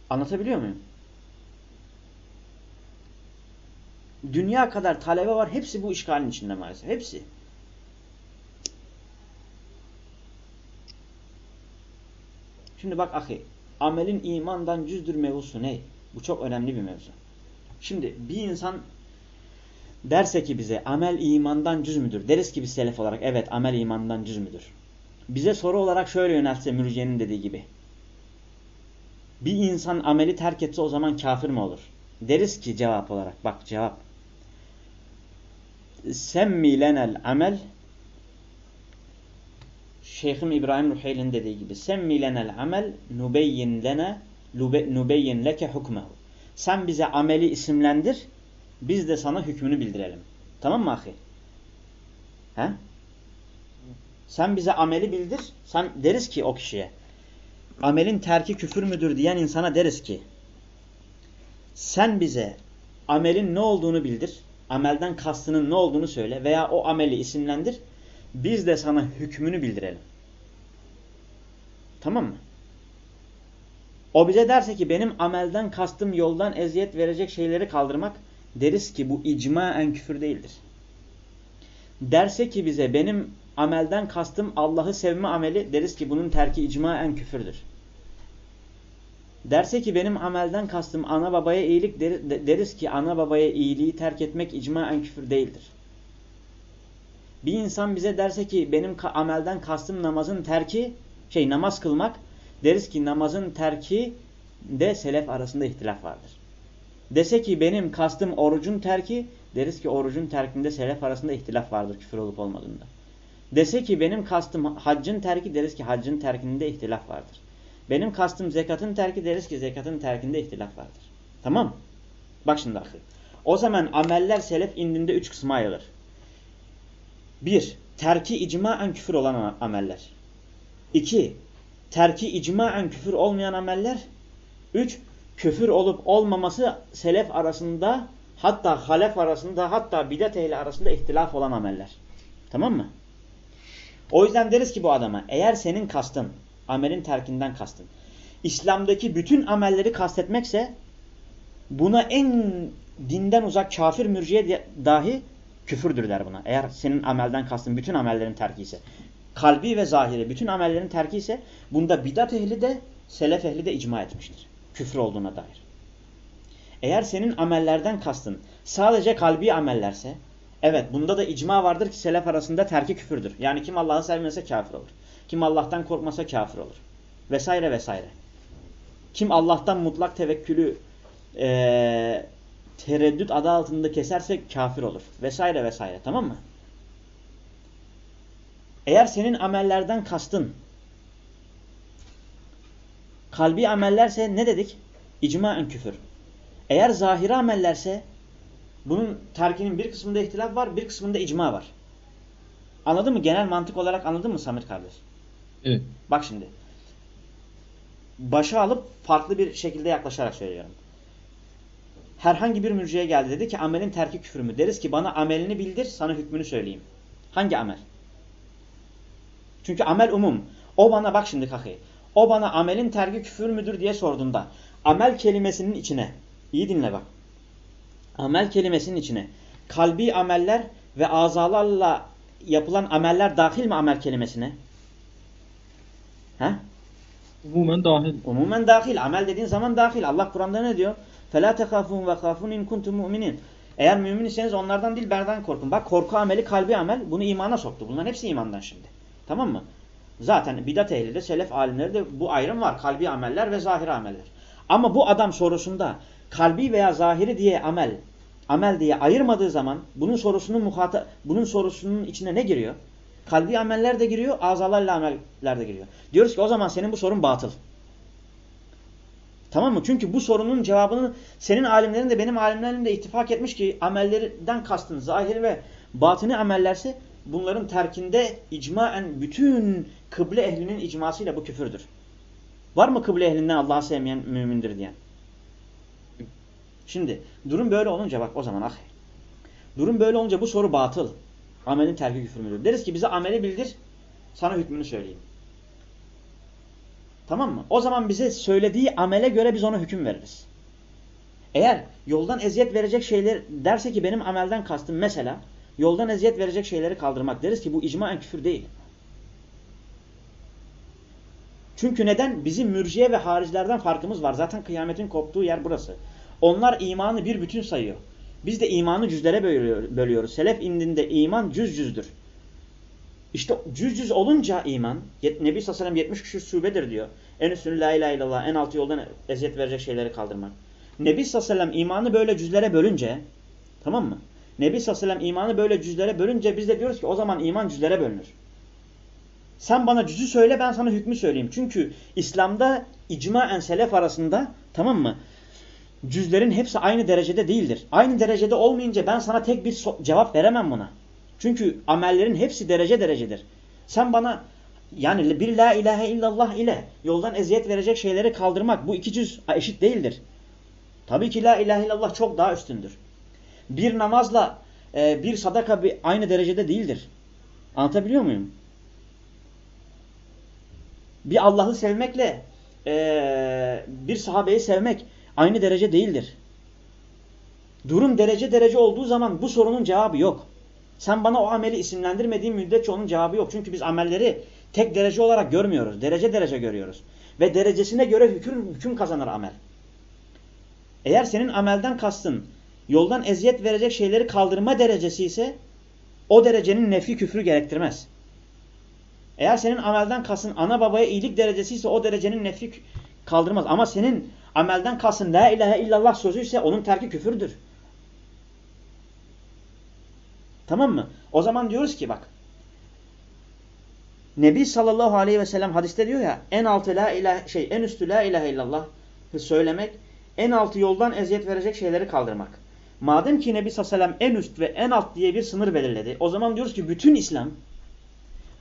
Speaker 1: Anlatabiliyor muyum? Dünya kadar talebe var. Hepsi bu işgalin içinde maalesef. Hepsi. Şimdi bak ahi. Amelin imandan cüzdür mevzusu ne? Bu çok önemli bir mevzu. Şimdi bir insan derse ki bize amel imandan cüz müdür? Deriz ki biz selef olarak evet amel imandan cüz müdür? Bize soru olarak şöyle yönelse mürciyenin dediği gibi. Bir insan ameli terk etse o zaman kafir mi olur? Deriz ki cevap olarak bak cevap. Semmi lenel amel Şeyhim İbrahim Ruhayl'in dediği gibi semmi lenel amel nubeyyin lene nubeyyin leke hukmehu. Sen bize ameli isimlendir, biz de sana hükmünü bildirelim. Tamam mı ahi? He? Sen bize ameli bildir, sen deriz ki o kişiye. Amelin terki küfür müdür diyen insana deriz ki sen bize amelin ne olduğunu bildir, amelden kastının ne olduğunu söyle veya o ameli isimlendir, biz de sana hükmünü bildirelim. Tamam mı? O bize derse ki benim amelden kastım yoldan eziyet verecek şeyleri kaldırmak deriz ki bu icmaen küfür değildir. Derse ki bize benim amelden kastım Allah'ı sevme ameli deriz ki bunun terki icmaen küfürdür. Derse ki benim amelden kastım ana babaya iyilik deriz ki ana babaya iyiliği terk etmek icmaen küfür değildir. Bir insan bize derse ki benim amelden kastım namazın terki, şey namaz kılmak, deriz ki namazın terki de selef arasında ihtilaf vardır. Dese ki benim kastım orucun terki, deriz ki orucun terkinde selef arasında ihtilaf vardır küfür olup olmadığında. Dese ki benim kastım haccın terki, deriz ki haccın terkinde ihtilaf vardır. Benim kastım zekatın terki, deriz ki zekatın terkinde ihtilaf vardır. Tamam Bak şimdi akı. O zaman ameller selef indinde üç kısma ayrılır. Bir, terki icmaen küfür olan ameller. İki, terki icmaen küfür olmayan ameller. Üç, küfür olup olmaması selef arasında hatta halef arasında hatta bidat ehli arasında ihtilaf olan ameller. Tamam mı? O yüzden deriz ki bu adama eğer senin kastın amelin terkinden kastın İslam'daki bütün amelleri kastetmekse buna en dinden uzak kafir mürciye dahi küfürdür der buna. Eğer senin amelden kastın bütün amellerin terki ise. Kalbi ve zahiri bütün amellerin terki ise bunda bidat ehli de selef ehli de icma etmiştir. Küfür olduğuna dair. Eğer senin amellerden kastın sadece kalbi amellerse evet bunda da icma vardır ki selef arasında terki küfürdür. Yani kim Allah'ı sevmese kafir olur. Kim Allah'tan korkmasa kafir olur. Vesaire vesaire. Kim Allah'tan mutlak tevekkülü e, tereddüt adı altında keserse kafir olur. Vesaire vesaire. Tamam mı? Eğer senin amellerden kastın kalbi amellerse ne dedik? İcmaen küfür. Eğer zahiri amellerse bunun terkinin bir kısmında ihtilaf var, bir kısmında icma var. Anladın mı? Genel mantık olarak anladın mı Samir kardeş?
Speaker 2: Evet.
Speaker 1: Bak şimdi. Başa alıp farklı bir şekilde yaklaşarak söylüyorum. Herhangi bir mürciye geldi dedi ki amelin terki küfür mü? Deriz ki bana amelini bildir sana hükmünü söyleyeyim. Hangi amel? Çünkü amel umum. O bana bak şimdi kakı. O bana amelin terki küfür müdür diye sorduğunda amel kelimesinin içine iyi dinle bak. Amel kelimesinin içine kalbi ameller ve azalarla yapılan ameller dahil mi amel kelimesine? He?
Speaker 2: Umumen dahil.
Speaker 1: Umumen dahil. Amel dediğin zaman dahil. Allah Kur'an'da ne diyor? فَلَا تَخَافُونَ وَخَافُونَ اِنْ كُنْتُمْ مُؤْمِنِينَ Eğer mümin iseniz onlardan değil berden korkun. Bak korku ameli kalbi amel bunu imana soktu. Bunların hepsi imandan şimdi. Tamam mı? Zaten bidat ehli de selef alimleri de bu ayrım var. Kalbi ameller ve zahiri ameller. Ama bu adam sorusunda kalbi veya zahiri diye amel amel diye ayırmadığı zaman bunun sorusunun muhata bunun sorusunun içine ne giriyor? Kalbi ameller de giriyor, azalarla ameller de giriyor. Diyoruz ki o zaman senin bu sorun batıl. Tamam mı? Çünkü bu sorunun cevabını senin alimlerin de benim alimlerim de ittifak etmiş ki amellerden kastın zahiri ve batını amellerse bunların terkinde icmaen bütün kıble ehlinin icmasıyla bu küfürdür. Var mı kıble ehlinden Allah'ı sevmeyen mümindir diyen? Şimdi durum böyle olunca bak o zaman ah. Durum böyle olunca bu soru batıl. Amelin terki küfür müdür? Deriz ki bize ameli bildir, sana hükmünü söyleyeyim. Tamam mı? O zaman bize söylediği amele göre biz ona hüküm veririz. Eğer yoldan eziyet verecek şeyler derse ki benim amelden kastım mesela yoldan eziyet verecek şeyleri kaldırmak deriz ki bu icmaen küfür değil. Çünkü neden? Bizim mürciye ve haricilerden farkımız var. Zaten kıyametin koptuğu yer burası. Onlar imanı bir bütün sayıyor. Biz de imanı cüzlere bölüyoruz. Selef indinde iman cüz cüzdür. İşte cüz cüz olunca iman, Nebi sallallahu aleyhi 70 küsur şubedir diyor. En üstünü la ilahe illallah, en altı yoldan eziyet verecek şeyleri kaldırmak. Nebi sallallahu imanı böyle cüzlere bölünce, tamam mı? Nebi sallallahu imanı böyle cüzlere bölünce biz de diyoruz ki o zaman iman cüzlere bölünür. Sen bana cüzü söyle ben sana hükmü söyleyeyim. Çünkü İslam'da icmaen selef arasında tamam mı? cüzlerin hepsi aynı derecede değildir. Aynı derecede olmayınca ben sana tek bir cevap veremem buna. Çünkü amellerin hepsi derece derecedir. Sen bana yani bir la ilahe illallah ile yoldan eziyet verecek şeyleri kaldırmak bu iki cüz eşit değildir. Tabii ki la ilahe illallah çok daha üstündür. Bir namazla e, bir sadaka bir, aynı derecede değildir. Anlatabiliyor muyum? Bir Allah'ı sevmekle e, bir sahabeyi sevmek aynı derece değildir. Durum derece derece olduğu zaman bu sorunun cevabı yok. Sen bana o ameli isimlendirmediğin müddetçe onun cevabı yok. Çünkü biz amelleri tek derece olarak görmüyoruz. Derece derece görüyoruz. Ve derecesine göre hüküm, hüküm kazanır amel. Eğer senin amelden kastın yoldan eziyet verecek şeyleri kaldırma derecesi ise o derecenin nefi küfrü gerektirmez. Eğer senin amelden kastın ana babaya iyilik derecesi ise o derecenin nefi kaldırmaz. Ama senin amelden kastın la ilahe illallah sözü ise onun terki küfürdür. Tamam mı? O zaman diyoruz ki bak. Nebi sallallahu aleyhi ve sellem hadiste diyor ya en altı la ilahe şey en üstü la ilahe illallah söylemek en altı yoldan eziyet verecek şeyleri kaldırmak. Madem ki Nebi sallallahu en üst ve en alt diye bir sınır belirledi. O zaman diyoruz ki bütün İslam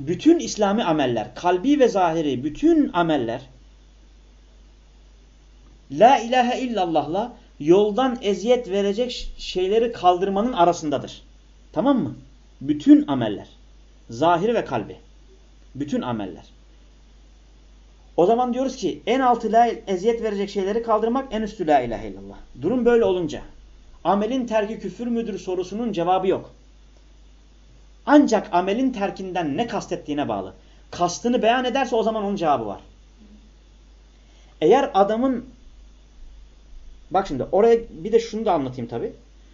Speaker 1: bütün İslami ameller, kalbi ve zahiri bütün ameller La ilahe illallah'la yoldan eziyet verecek şeyleri kaldırmanın arasındadır. Tamam mı? Bütün ameller. Zahiri ve kalbi. Bütün ameller. O zaman diyoruz ki en altı la eziyet verecek şeyleri kaldırmak en üstü la ilahe illallah. Durum böyle olunca amelin terki küfür müdür sorusunun cevabı yok. Ancak amelin terkinden ne kastettiğine bağlı. Kastını beyan ederse o zaman onun cevabı var. Eğer adamın bak şimdi oraya bir de şunu da anlatayım tabi.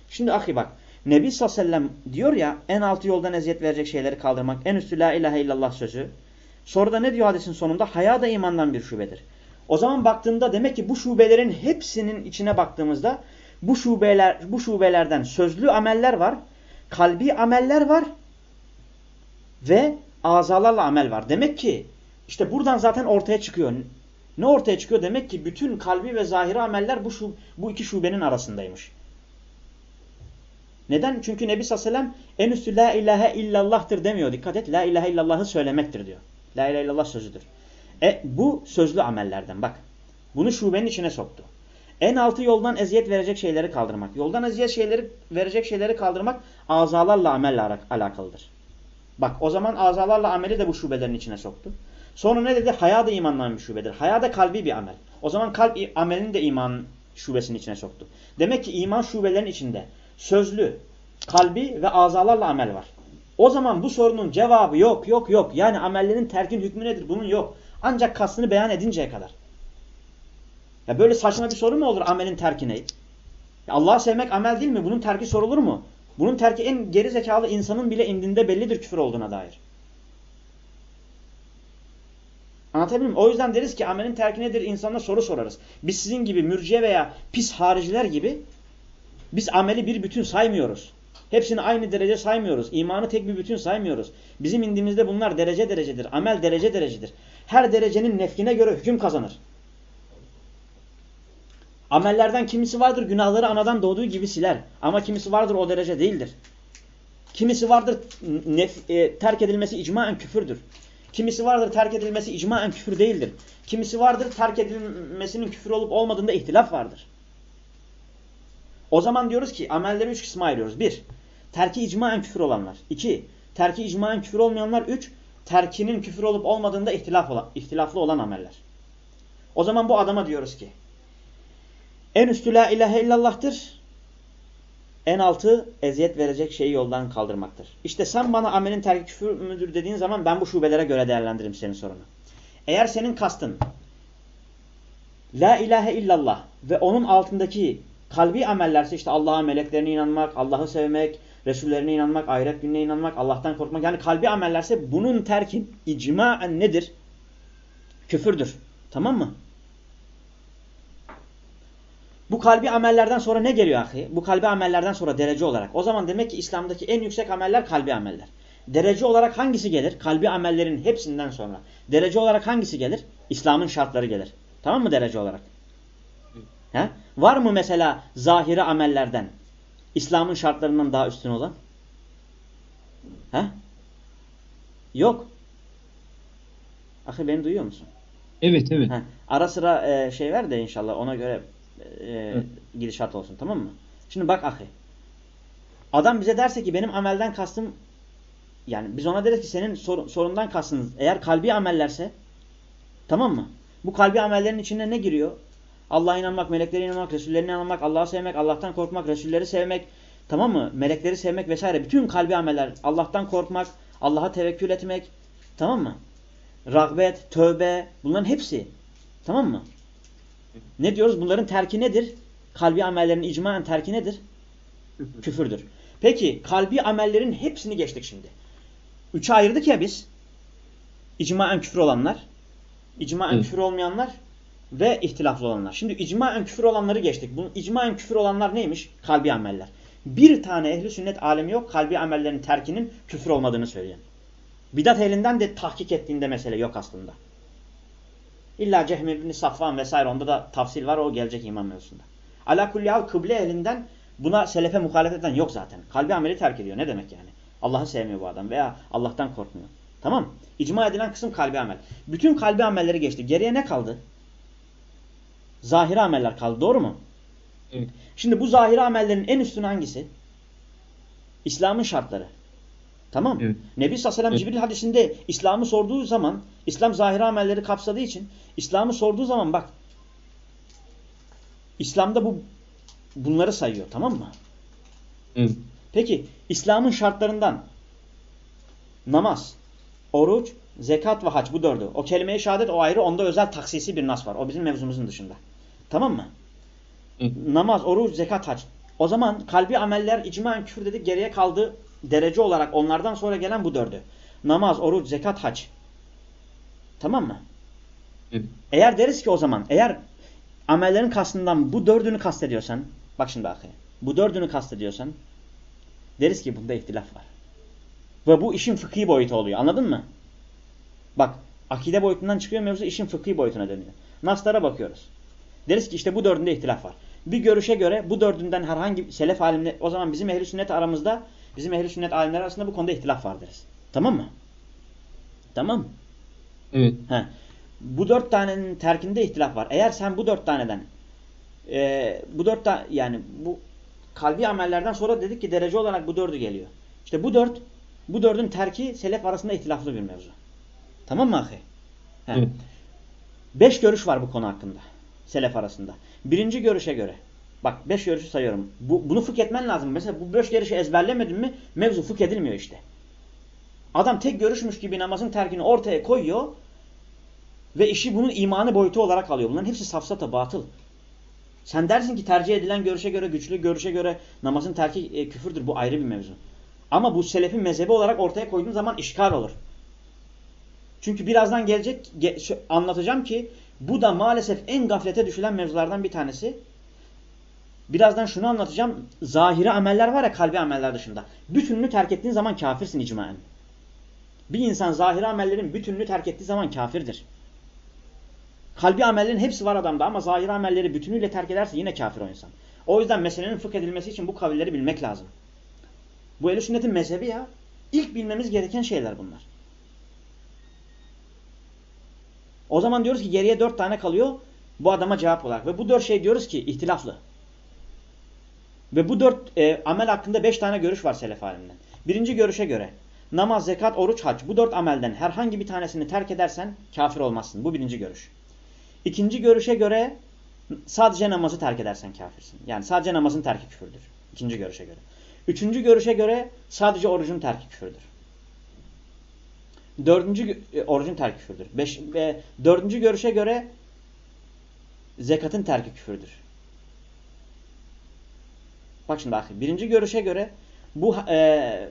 Speaker 1: Şimdi ahi bak Nebi sallallahu aleyhi ve sellem diyor ya en altı yoldan eziyet verecek şeyleri kaldırmak en üstü la ilahe illallah sözü. Sonra da ne diyor hadisin sonunda? Haya da imandan bir şubedir. O zaman baktığında demek ki bu şubelerin hepsinin içine baktığımızda bu şubeler bu şubelerden sözlü ameller var, kalbi ameller var ve azalarla amel var. Demek ki işte buradan zaten ortaya çıkıyor. Ne ortaya çıkıyor? Demek ki bütün kalbi ve zahiri ameller bu, şu, bu iki şubenin arasındaymış. Neden? Çünkü Nebi sallallahu aleyhi ve sellem en üstü la ilahe illallah'tır demiyor. Dikkat et. La ilahe illallah'ı söylemektir diyor. La ilahe illallah sözüdür. E bu sözlü amellerden bak. Bunu şubenin içine soktu. En altı yoldan eziyet verecek şeyleri kaldırmak. Yoldan eziyet şeyleri verecek şeyleri kaldırmak azalarla amelle alakalıdır. Bak o zaman azalarla ameli de bu şubelerin içine soktu. Sonra ne dedi? Haya da imandan bir şubedir. Haya da kalbi bir amel. O zaman kalp amelini de iman şubesinin içine soktu. Demek ki iman şubelerin içinde sözlü, kalbi ve azalarla amel var. O zaman bu sorunun cevabı yok, yok, yok. Yani amellerin terkin hükmü nedir? Bunun yok. Ancak kastını beyan edinceye kadar. Ya böyle saçma bir soru mu olur amelin terkine? Allah'ı sevmek amel değil mi? Bunun terki sorulur mu? Bunun terki en geri zekalı insanın bile indinde bellidir küfür olduğuna dair. Anlatabiliyor muyum? O yüzden deriz ki amelin terki nedir? İnsanlara soru sorarız. Biz sizin gibi mürciye veya pis hariciler gibi biz ameli bir bütün saymıyoruz. Hepsini aynı derece saymıyoruz. İmanı tek bir bütün saymıyoruz. Bizim indimizde bunlar derece derecedir. Amel derece derecedir. Her derecenin nefkine göre hüküm kazanır. Amellerden kimisi vardır günahları anadan doğduğu gibi siler. Ama kimisi vardır o derece değildir. Kimisi vardır e, terk edilmesi icmaen küfürdür. Kimisi vardır terk edilmesi icmaen küfür değildir. Kimisi vardır terk edilmesinin küfür olup olmadığında ihtilaf vardır. O zaman diyoruz ki amelleri üç kısma ayırıyoruz. Bir, terki icmaen küfür olanlar. İki, terki icmaen küfür olmayanlar. Üç, terkinin küfür olup olmadığında ihtilaf olan, ihtilaflı olan ameller. O zaman bu adama diyoruz ki en üstü la ilahe illallah'tır. En altı eziyet verecek şeyi yoldan kaldırmaktır. İşte sen bana amelin terki küfür müdür dediğin zaman ben bu şubelere göre değerlendiririm senin sorunu. Eğer senin kastın la ilahe illallah ve onun altındaki kalbi amellerse işte Allah'a meleklerine inanmak, Allah'ı sevmek, Resullerine inanmak, ahiret gününe inanmak, Allah'tan korkmak. Yani kalbi amellerse bunun terkin icmaen nedir? Küfürdür. Tamam mı? Bu kalbi amellerden sonra ne geliyor ahi? Bu kalbi amellerden sonra derece olarak. O zaman demek ki İslam'daki en yüksek ameller kalbi ameller. Derece olarak hangisi gelir? Kalbi amellerin hepsinden sonra. Derece olarak hangisi gelir? İslam'ın şartları gelir. Tamam mı derece olarak? He? Var mı mesela zahiri amellerden İslam'ın şartlarından daha üstün olan? He? Yok. Ahi beni duyuyor musun?
Speaker 2: Evet evet.
Speaker 1: He. Ara sıra e, şey ver de inşallah ona göre e, gidişat olsun tamam mı? Şimdi bak ahi. Adam bize derse ki benim amelden kastım yani biz ona deriz ki senin sor, sorundan kastın eğer kalbi amellerse tamam mı? Bu kalbi amellerin içinde ne giriyor? Allah'a inanmak, meleklere inanmak, Resullerine inanmak, Allah'ı sevmek, Allah'tan korkmak, Resulleri sevmek, tamam mı? Melekleri sevmek vesaire. Bütün kalbi ameller. Allah'tan korkmak, Allah'a tevekkül etmek, tamam mı? Ragbet, tövbe, bunların hepsi. Tamam mı? Ne diyoruz? Bunların terki nedir? Kalbi amellerin icmaen terki nedir? Küfürdür. Peki kalbi amellerin hepsini geçtik şimdi. Üçe ayırdık ya biz. İcmaen küfür olanlar, icmaen küfür olmayanlar ve ihtilaflı olanlar. Şimdi icmaen küfür olanları geçtik. Bunun icmaen küfür olanlar neymiş? Kalbi ameller. Bir tane ehli sünnet alemi yok kalbi amellerin terkinin küfür olmadığını söyleyen. Bidat elinden de tahkik ettiğinde mesele yok aslında. İlla Cehm ibn Safvan vesaire onda da tafsil var o gelecek imam mevzusunda. Ala kulli hal kıble elinden buna selefe muhalefet eden yok zaten. Kalbi ameli terk ediyor. Ne demek yani? Allah'ı sevmiyor bu adam veya Allah'tan korkmuyor. Tamam İcma edilen kısım kalbi amel. Bütün kalbi amelleri geçti. Geriye ne kaldı? Zahiri ameller kaldı. Doğru mu?
Speaker 2: Evet.
Speaker 1: Şimdi bu zahiri amellerin en üstün hangisi? İslam'ın şartları. Tamam?
Speaker 2: Evet.
Speaker 1: Nebi sallallahu aleyhi ve. Cibril hadisinde İslam'ı sorduğu zaman İslam zahiri amelleri kapsadığı için İslam'ı sorduğu zaman bak İslam'da bu bunları sayıyor. Tamam mı?
Speaker 2: Evet.
Speaker 1: Peki İslam'ın şartlarından namaz, oruç, zekat ve hac bu dördü. O kelime-i şehadet o ayrı onda özel taksisi bir nas var. O bizim mevzumuzun dışında. Tamam mı?
Speaker 2: Evet.
Speaker 1: Namaz, oruç, zekat, hac. O zaman kalbi ameller icmaen küfür dedik geriye kaldı derece olarak onlardan sonra gelen bu dördü. Namaz, oruç, zekat, hac. Tamam mı?
Speaker 2: Evet.
Speaker 1: Eğer deriz ki o zaman eğer amellerin kastından bu dördünü kastediyorsan bak şimdi arkaya. Bu dördünü kastediyorsan deriz ki bunda ihtilaf var. Ve bu işin fıkhi boyutu oluyor. Anladın mı? Bak akide boyutundan çıkıyor mevzu işin fıkhi boyutuna dönüyor. Naslara bakıyoruz. Deriz ki işte bu dördünde ihtilaf var. Bir görüşe göre bu dördünden herhangi selef alimler o zaman bizim ehli sünnet aramızda bizim ehli sünnet alimler arasında bu konuda ihtilaf var deriz. Tamam mı? Tamam?
Speaker 2: Evet.
Speaker 1: He. Bu dört tanenin terkinde ihtilaf var. Eğer sen bu dört taneden e, bu dört tane yani bu kalbi amellerden sonra dedik ki derece olarak bu dördü geliyor. İşte bu dört bu dördün terki selef arasında ihtilaflı bir mevzu. Tamam mı ahi? He.
Speaker 2: Evet.
Speaker 1: Beş görüş var bu konu hakkında. Selef arasında. Birinci görüşe göre. Bak beş görüşü sayıyorum. Bu, bunu fıkh etmen lazım. Mesela bu beş görüşü ezberlemedin mi mevzu fıkh edilmiyor işte. Adam tek görüşmüş gibi namazın terkini ortaya koyuyor ve işi bunun imanı boyutu olarak alıyor. Bunların hepsi safsata, batıl. Sen dersin ki tercih edilen görüşe göre, güçlü görüşe göre namazın terki e, küfürdür. Bu ayrı bir mevzu. Ama bu selefin mezhebi olarak ortaya koyduğun zaman işgal olur. Çünkü birazdan gelecek ge- anlatacağım ki bu da maalesef en gaflete düşülen mevzulardan bir tanesi. Birazdan şunu anlatacağım. Zahiri ameller var ya kalbi ameller dışında. Bütününü terk ettiğin zaman kafirsin icmaen. Bir insan zahiri amellerin bütününü terk ettiği zaman kafirdir. Kalbi amellerin hepsi var adamda ama zahiri amelleri bütünüyle terk ederse yine kafir o insan. O yüzden meselenin fıkh edilmesi için bu kavilleri bilmek lazım. Bu ehl sünnetin mezhebi ya. İlk bilmemiz gereken şeyler bunlar. O zaman diyoruz ki geriye dört tane kalıyor bu adama cevap olarak. Ve bu dört şey diyoruz ki ihtilaflı. Ve bu dört e, amel hakkında beş tane görüş var selef alimden. Birinci görüşe göre namaz, zekat, oruç, hac bu dört amelden herhangi bir tanesini terk edersen kafir olmazsın. Bu birinci görüş. İkinci görüşe göre sadece namazı terk edersen kafirsin. Yani sadece namazın terki küfürdür. İkinci görüşe göre. Üçüncü görüşe göre sadece orucun terki küfürdür. Dördüncü e, orucun terki küfürdür. Beş, ve dördüncü görüşe göre zekatın terki küfürdür. Bak şimdi. Birinci görüşe göre bu e,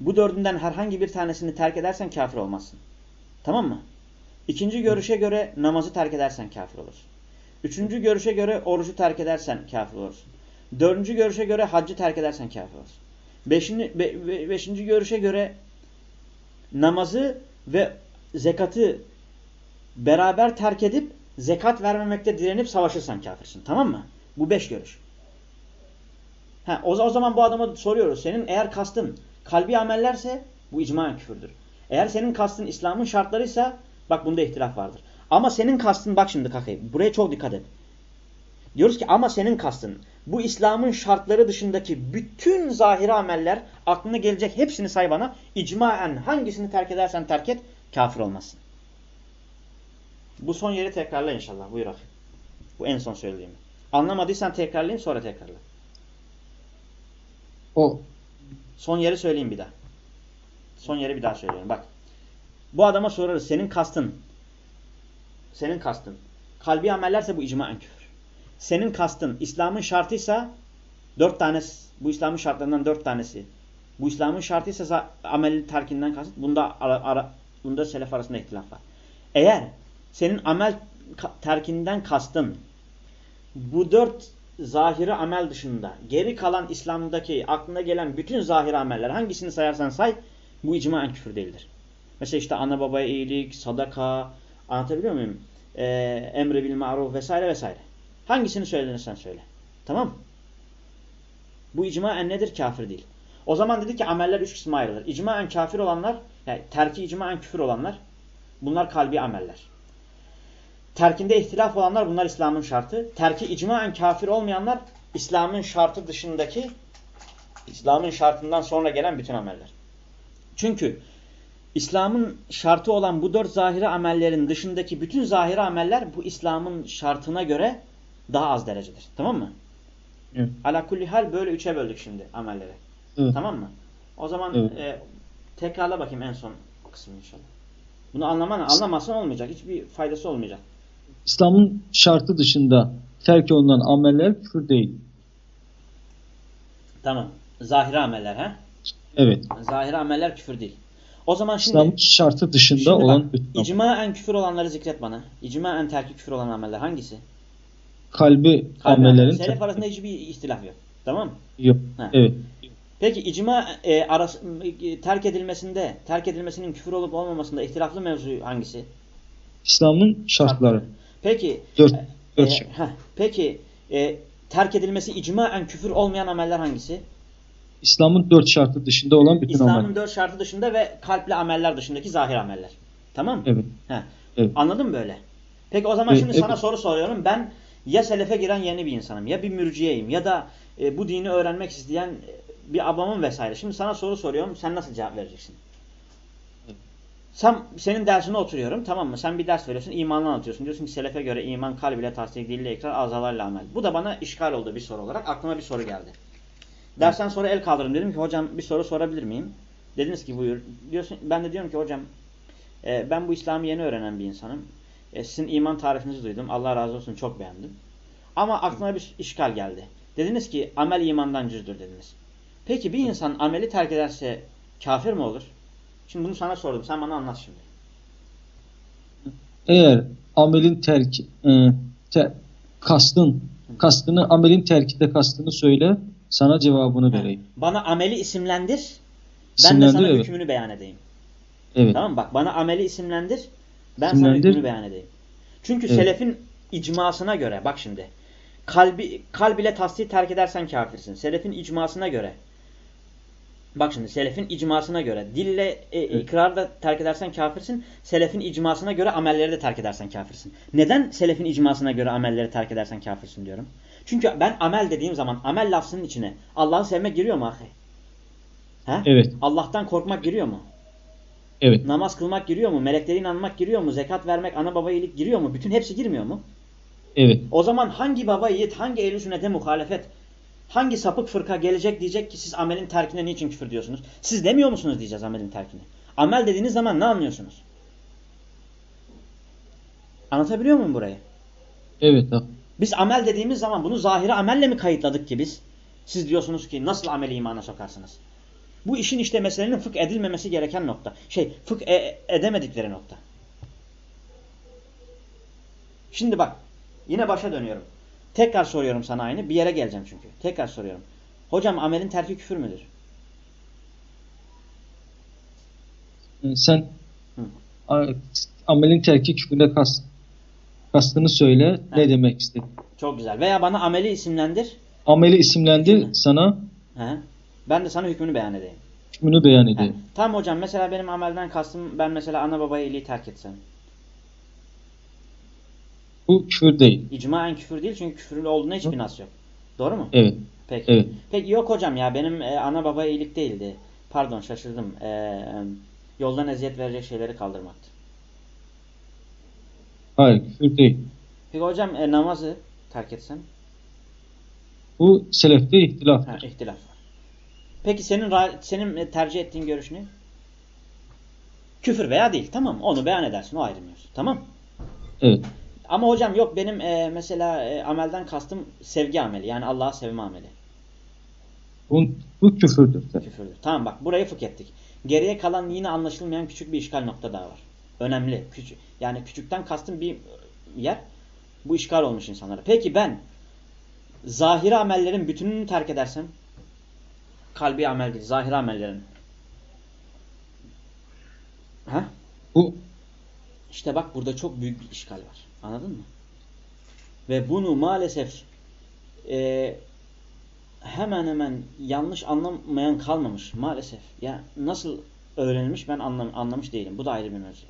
Speaker 1: bu dördünden herhangi bir tanesini terk edersen kafir olmazsın. Tamam mı? İkinci görüşe göre namazı terk edersen kafir olursun. Üçüncü görüşe göre orucu terk edersen kafir olursun. Dördüncü görüşe göre haccı terk edersen kafir olursun. Beşinci, be- be- beşinci görüşe göre namazı ve zekatı beraber terk edip zekat vermemekte direnip savaşırsan kafirsin. Tamam mı? Bu beş görüş. Ha, o, o zaman bu adama soruyoruz. Senin eğer kastın kalbi amellerse bu icmaen küfürdür. Eğer senin kastın İslam'ın şartlarıysa bak bunda ihtilaf vardır. Ama senin kastın bak şimdi kakayı buraya çok dikkat et. Diyoruz ki ama senin kastın bu İslam'ın şartları dışındaki bütün zahiri ameller aklına gelecek hepsini say bana. İcmaen hangisini terk edersen terk et kafir olmazsın. Bu son yeri tekrarla inşallah. Buyur akı. Bu en son söylediğimi. Anlamadıysan tekrarlayayım sonra tekrarla.
Speaker 2: O
Speaker 1: Son yeri söyleyeyim bir daha. Son yeri bir daha söyleyeyim. Bak. Bu adama sorarız. Senin kastın senin kastın kalbi amellerse bu icmaen küfür. Senin kastın İslam'ın şartıysa dört tanesi, bu İslam'ın şartlarından dört tanesi. Bu İslam'ın şartıysa amelin terkinden kasıt. Bunda ara, ara, bunda selef arasında ihtilaf var. Eğer senin amel terkinden kastın bu dört zahiri amel dışında geri kalan İslam'daki aklına gelen bütün zahiri ameller hangisini sayarsan say bu icmaen küfür değildir. Mesela işte ana babaya iyilik, sadaka, anlatabiliyor muyum? Ee, emre bil maruf vesaire vesaire. Hangisini söylenirsen söyle. Tamam Bu icmaen nedir? Kafir değil. O zaman dedi ki ameller üç kısma ayrılır. İcmaen kafir olanlar, yani terki icmaen küfür olanlar bunlar kalbi ameller. Terkinde ihtilaf olanlar bunlar İslam'ın şartı. Terki icmaen kafir olmayanlar İslam'ın şartı dışındaki İslam'ın şartından sonra gelen bütün ameller. Çünkü İslam'ın şartı olan bu dört zahiri amellerin dışındaki bütün zahiri ameller bu İslam'ın şartına göre daha az derecedir. Tamam mı? Evet. Ala kulli hal böyle üçe böldük şimdi amelleri. Evet. Tamam mı? O zaman evet. e, tekrarla bakayım en son kısmı inşallah. Bunu anlaman, anlamazsan olmayacak. Hiçbir faydası olmayacak.
Speaker 2: İslam'ın şartı dışında terk olunan ameller küfür değil.
Speaker 1: Tamam. Zahiri ameller ha?
Speaker 2: Evet.
Speaker 1: Zahiri ameller küfür değil. O zaman şimdi
Speaker 2: İslam şartı dışında şimdi olan
Speaker 1: bak, icmaen küfür olanları zikret bana. İcmaen terki küfür olan ameller hangisi?
Speaker 2: Kalbi, Kalbi amellerin.
Speaker 1: Selef arasında hiçbir ihtilaf yok. Tamam mı?
Speaker 2: Yok. Ha. Evet.
Speaker 1: Peki icma e, arası, e, terk edilmesinde, terk edilmesinin küfür olup olmamasında ihtilaflı mevzu hangisi?
Speaker 2: İslam'ın şartları.
Speaker 1: Peki
Speaker 2: dört,
Speaker 1: e,
Speaker 2: dört
Speaker 1: e, heh, peki e, terk edilmesi icmaen küfür olmayan ameller hangisi?
Speaker 2: İslam'ın dört şartı dışında olan bütün
Speaker 1: İslam'ın ameller. dört şartı dışında ve kalpli ameller dışındaki zahir ameller. Tamam mı?
Speaker 2: Evet.
Speaker 1: Heh. evet. Anladın mı böyle? Peki o zaman evet, şimdi evet. sana soru soruyorum. Ben ya selefe giren yeni bir insanım ya bir mürciyeyim ya da e, bu dini öğrenmek isteyen e, bir abamın vesaire. Şimdi sana soru soruyorum. Sen nasıl cevap vereceksin? Sen, senin dersine oturuyorum tamam mı? Sen bir ders veriyorsun imanla anlatıyorsun. Diyorsun ki selefe göre iman kalb ile tasdik dille ikrar azalarla amel. Bu da bana işgal oldu bir soru olarak. Aklıma bir soru geldi. Dersten sonra el kaldırdım. Dedim ki hocam bir soru sorabilir miyim? Dediniz ki buyur. Diyorsun, ben de diyorum ki hocam e, ben bu İslam'ı yeni öğrenen bir insanım. E, sizin iman tarifinizi duydum. Allah razı olsun çok beğendim. Ama aklıma bir işgal geldi. Dediniz ki amel imandan cüzdür dediniz. Peki bir insan ameli terk ederse kafir mi olur? Şimdi bunu sana sordum. Sen bana anlat şimdi.
Speaker 2: Eğer amelin terk e, te, kastın kastını amelin terkinde kastını söyle sana cevabını vereyim.
Speaker 1: Bana ameli isimlendir. Ben de sana evet. hükmünü beyan edeyim.
Speaker 2: Evet.
Speaker 1: Tamam mı? Bak bana ameli isimlendir. Ben isimlendir. sana hükmünü beyan edeyim. Çünkü evet. selefin icmasına göre bak şimdi. Kalbi, kalb ile tasdiği terk edersen kafirsin. Selefin icmasına göre Bak şimdi selefin icmasına göre dille e, evet. ikrarda terk edersen kafirsin. Selefin icmasına göre amelleri de terk edersen kafirsin. Neden selefin icmasına göre amelleri terk edersen kafirsin diyorum? Çünkü ben amel dediğim zaman amel lafzının içine Allah'ı sevmek giriyor mu ahi? He?
Speaker 2: Evet.
Speaker 1: Allah'tan korkmak giriyor mu?
Speaker 2: Evet.
Speaker 1: Namaz kılmak giriyor mu? Meleklere inanmak giriyor mu? Zekat vermek, ana baba iyilik giriyor mu? Bütün hepsi girmiyor mu?
Speaker 2: Evet.
Speaker 1: O zaman hangi baba yiğit, hangi ehl sünnete muhalefet, hangi sapık fırka gelecek diyecek ki siz amelin terkine niçin küfür diyorsunuz? Siz demiyor musunuz diyeceğiz amelin terkine. Amel dediğiniz zaman ne anlıyorsunuz? Anlatabiliyor muyum burayı?
Speaker 2: Evet. Abi.
Speaker 1: Biz amel dediğimiz zaman bunu zahiri amelle mi kayıtladık ki biz? Siz diyorsunuz ki nasıl ameli imana sokarsınız? Bu işin işte meselenin fıkh edilmemesi gereken nokta. Şey fıkh e edemedikleri nokta. Şimdi bak yine başa dönüyorum. Tekrar soruyorum sana aynı. Bir yere geleceğim çünkü. Tekrar soruyorum. Hocam amelin terki küfür müdür?
Speaker 2: Sen Hı. amelin terki küfürde kast, kastını söyle. He. Ne demek istedin?
Speaker 1: Çok güzel. Veya bana ameli isimlendir.
Speaker 2: Ameli isimlendir Hükmü. sana.
Speaker 1: He. Ben de sana hükmünü beyan edeyim.
Speaker 2: Hükmünü beyan edeyim. He.
Speaker 1: Tamam hocam mesela benim amelden kastım ben mesela ana babaya iyiliği terk etsem.
Speaker 2: Bu küfür değil.
Speaker 1: İcmaen küfür değil çünkü küfürün olduğuna hiçbir nas yok. Doğru mu?
Speaker 2: Evet.
Speaker 1: Peki.
Speaker 2: Evet.
Speaker 1: Peki yok hocam ya benim e, ana babaya iyilik değildi. Pardon şaşırdım. E, yoldan eziyet verecek şeyleri kaldırmaktı.
Speaker 2: Hayır küfür değil.
Speaker 1: Peki hocam e, namazı terk etsem?
Speaker 2: Bu selefte ihtilaf.
Speaker 1: Ha, ihtilaf var. Peki senin senin e, tercih ettiğin görüş ne? Küfür veya değil. Tamam Onu beyan edersin. O ayrılmıyorsun. Tamam
Speaker 2: Evet.
Speaker 1: Ama hocam yok benim e, mesela e, amelden kastım sevgi ameli. Yani Allah'a sevme ameli.
Speaker 2: Bu, bu küfürdür.
Speaker 1: Küfürdür. Tamam bak burayı fıkh ettik. Geriye kalan yine anlaşılmayan küçük bir işgal nokta daha var. Önemli. Küçük, yani küçükten kastım bir yer. Bu işgal olmuş insanlara. Peki ben zahiri amellerin bütününü terk edersem kalbi amel değil. Zahiri amellerin. Ha?
Speaker 2: Bu
Speaker 1: İşte bak burada çok büyük bir işgal var. Anladın mı? Ve bunu maalesef e, hemen hemen yanlış anlamayan kalmamış maalesef. Ya nasıl öğrenilmiş ben anlam anlamış değilim. Bu da ayrı bir mevzu.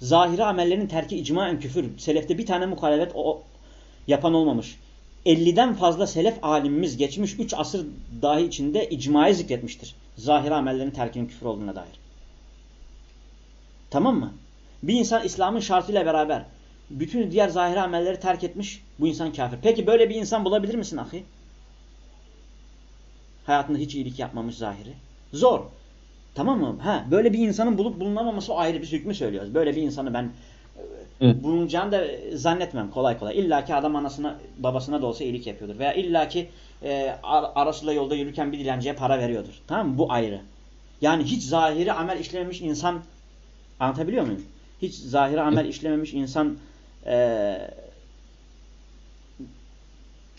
Speaker 1: Zahiri amellerin terki icmaen küfür. Selefte bir tane muhalefet o yapan olmamış. 50'den fazla selef alimimiz geçmiş 3 asır dahi içinde icmayı zikretmiştir. Zahiri amellerin terkinin küfür olduğuna dair. Tamam mı? Bir insan İslam'ın şartıyla beraber bütün diğer zahiri amelleri terk etmiş. Bu insan kafir. Peki böyle bir insan bulabilir misin ahi? Hayatında hiç iyilik yapmamış zahiri. Zor. Tamam mı? Ha, böyle bir insanın bulup bulunamaması o ayrı bir hükmü söylüyoruz. Böyle bir insanı ben
Speaker 2: Evet.
Speaker 1: bulunacağını da zannetmem kolay kolay. İlla ki adam anasına babasına da olsa iyilik yapıyordur. Veya illa ki e, ar arasıyla yolda yürürken bir dilenciye para veriyordur. Tamam mı? Bu ayrı. Yani hiç zahiri amel işlememiş insan anlatabiliyor muyum? Hiç zahiri amel işlememiş insan e,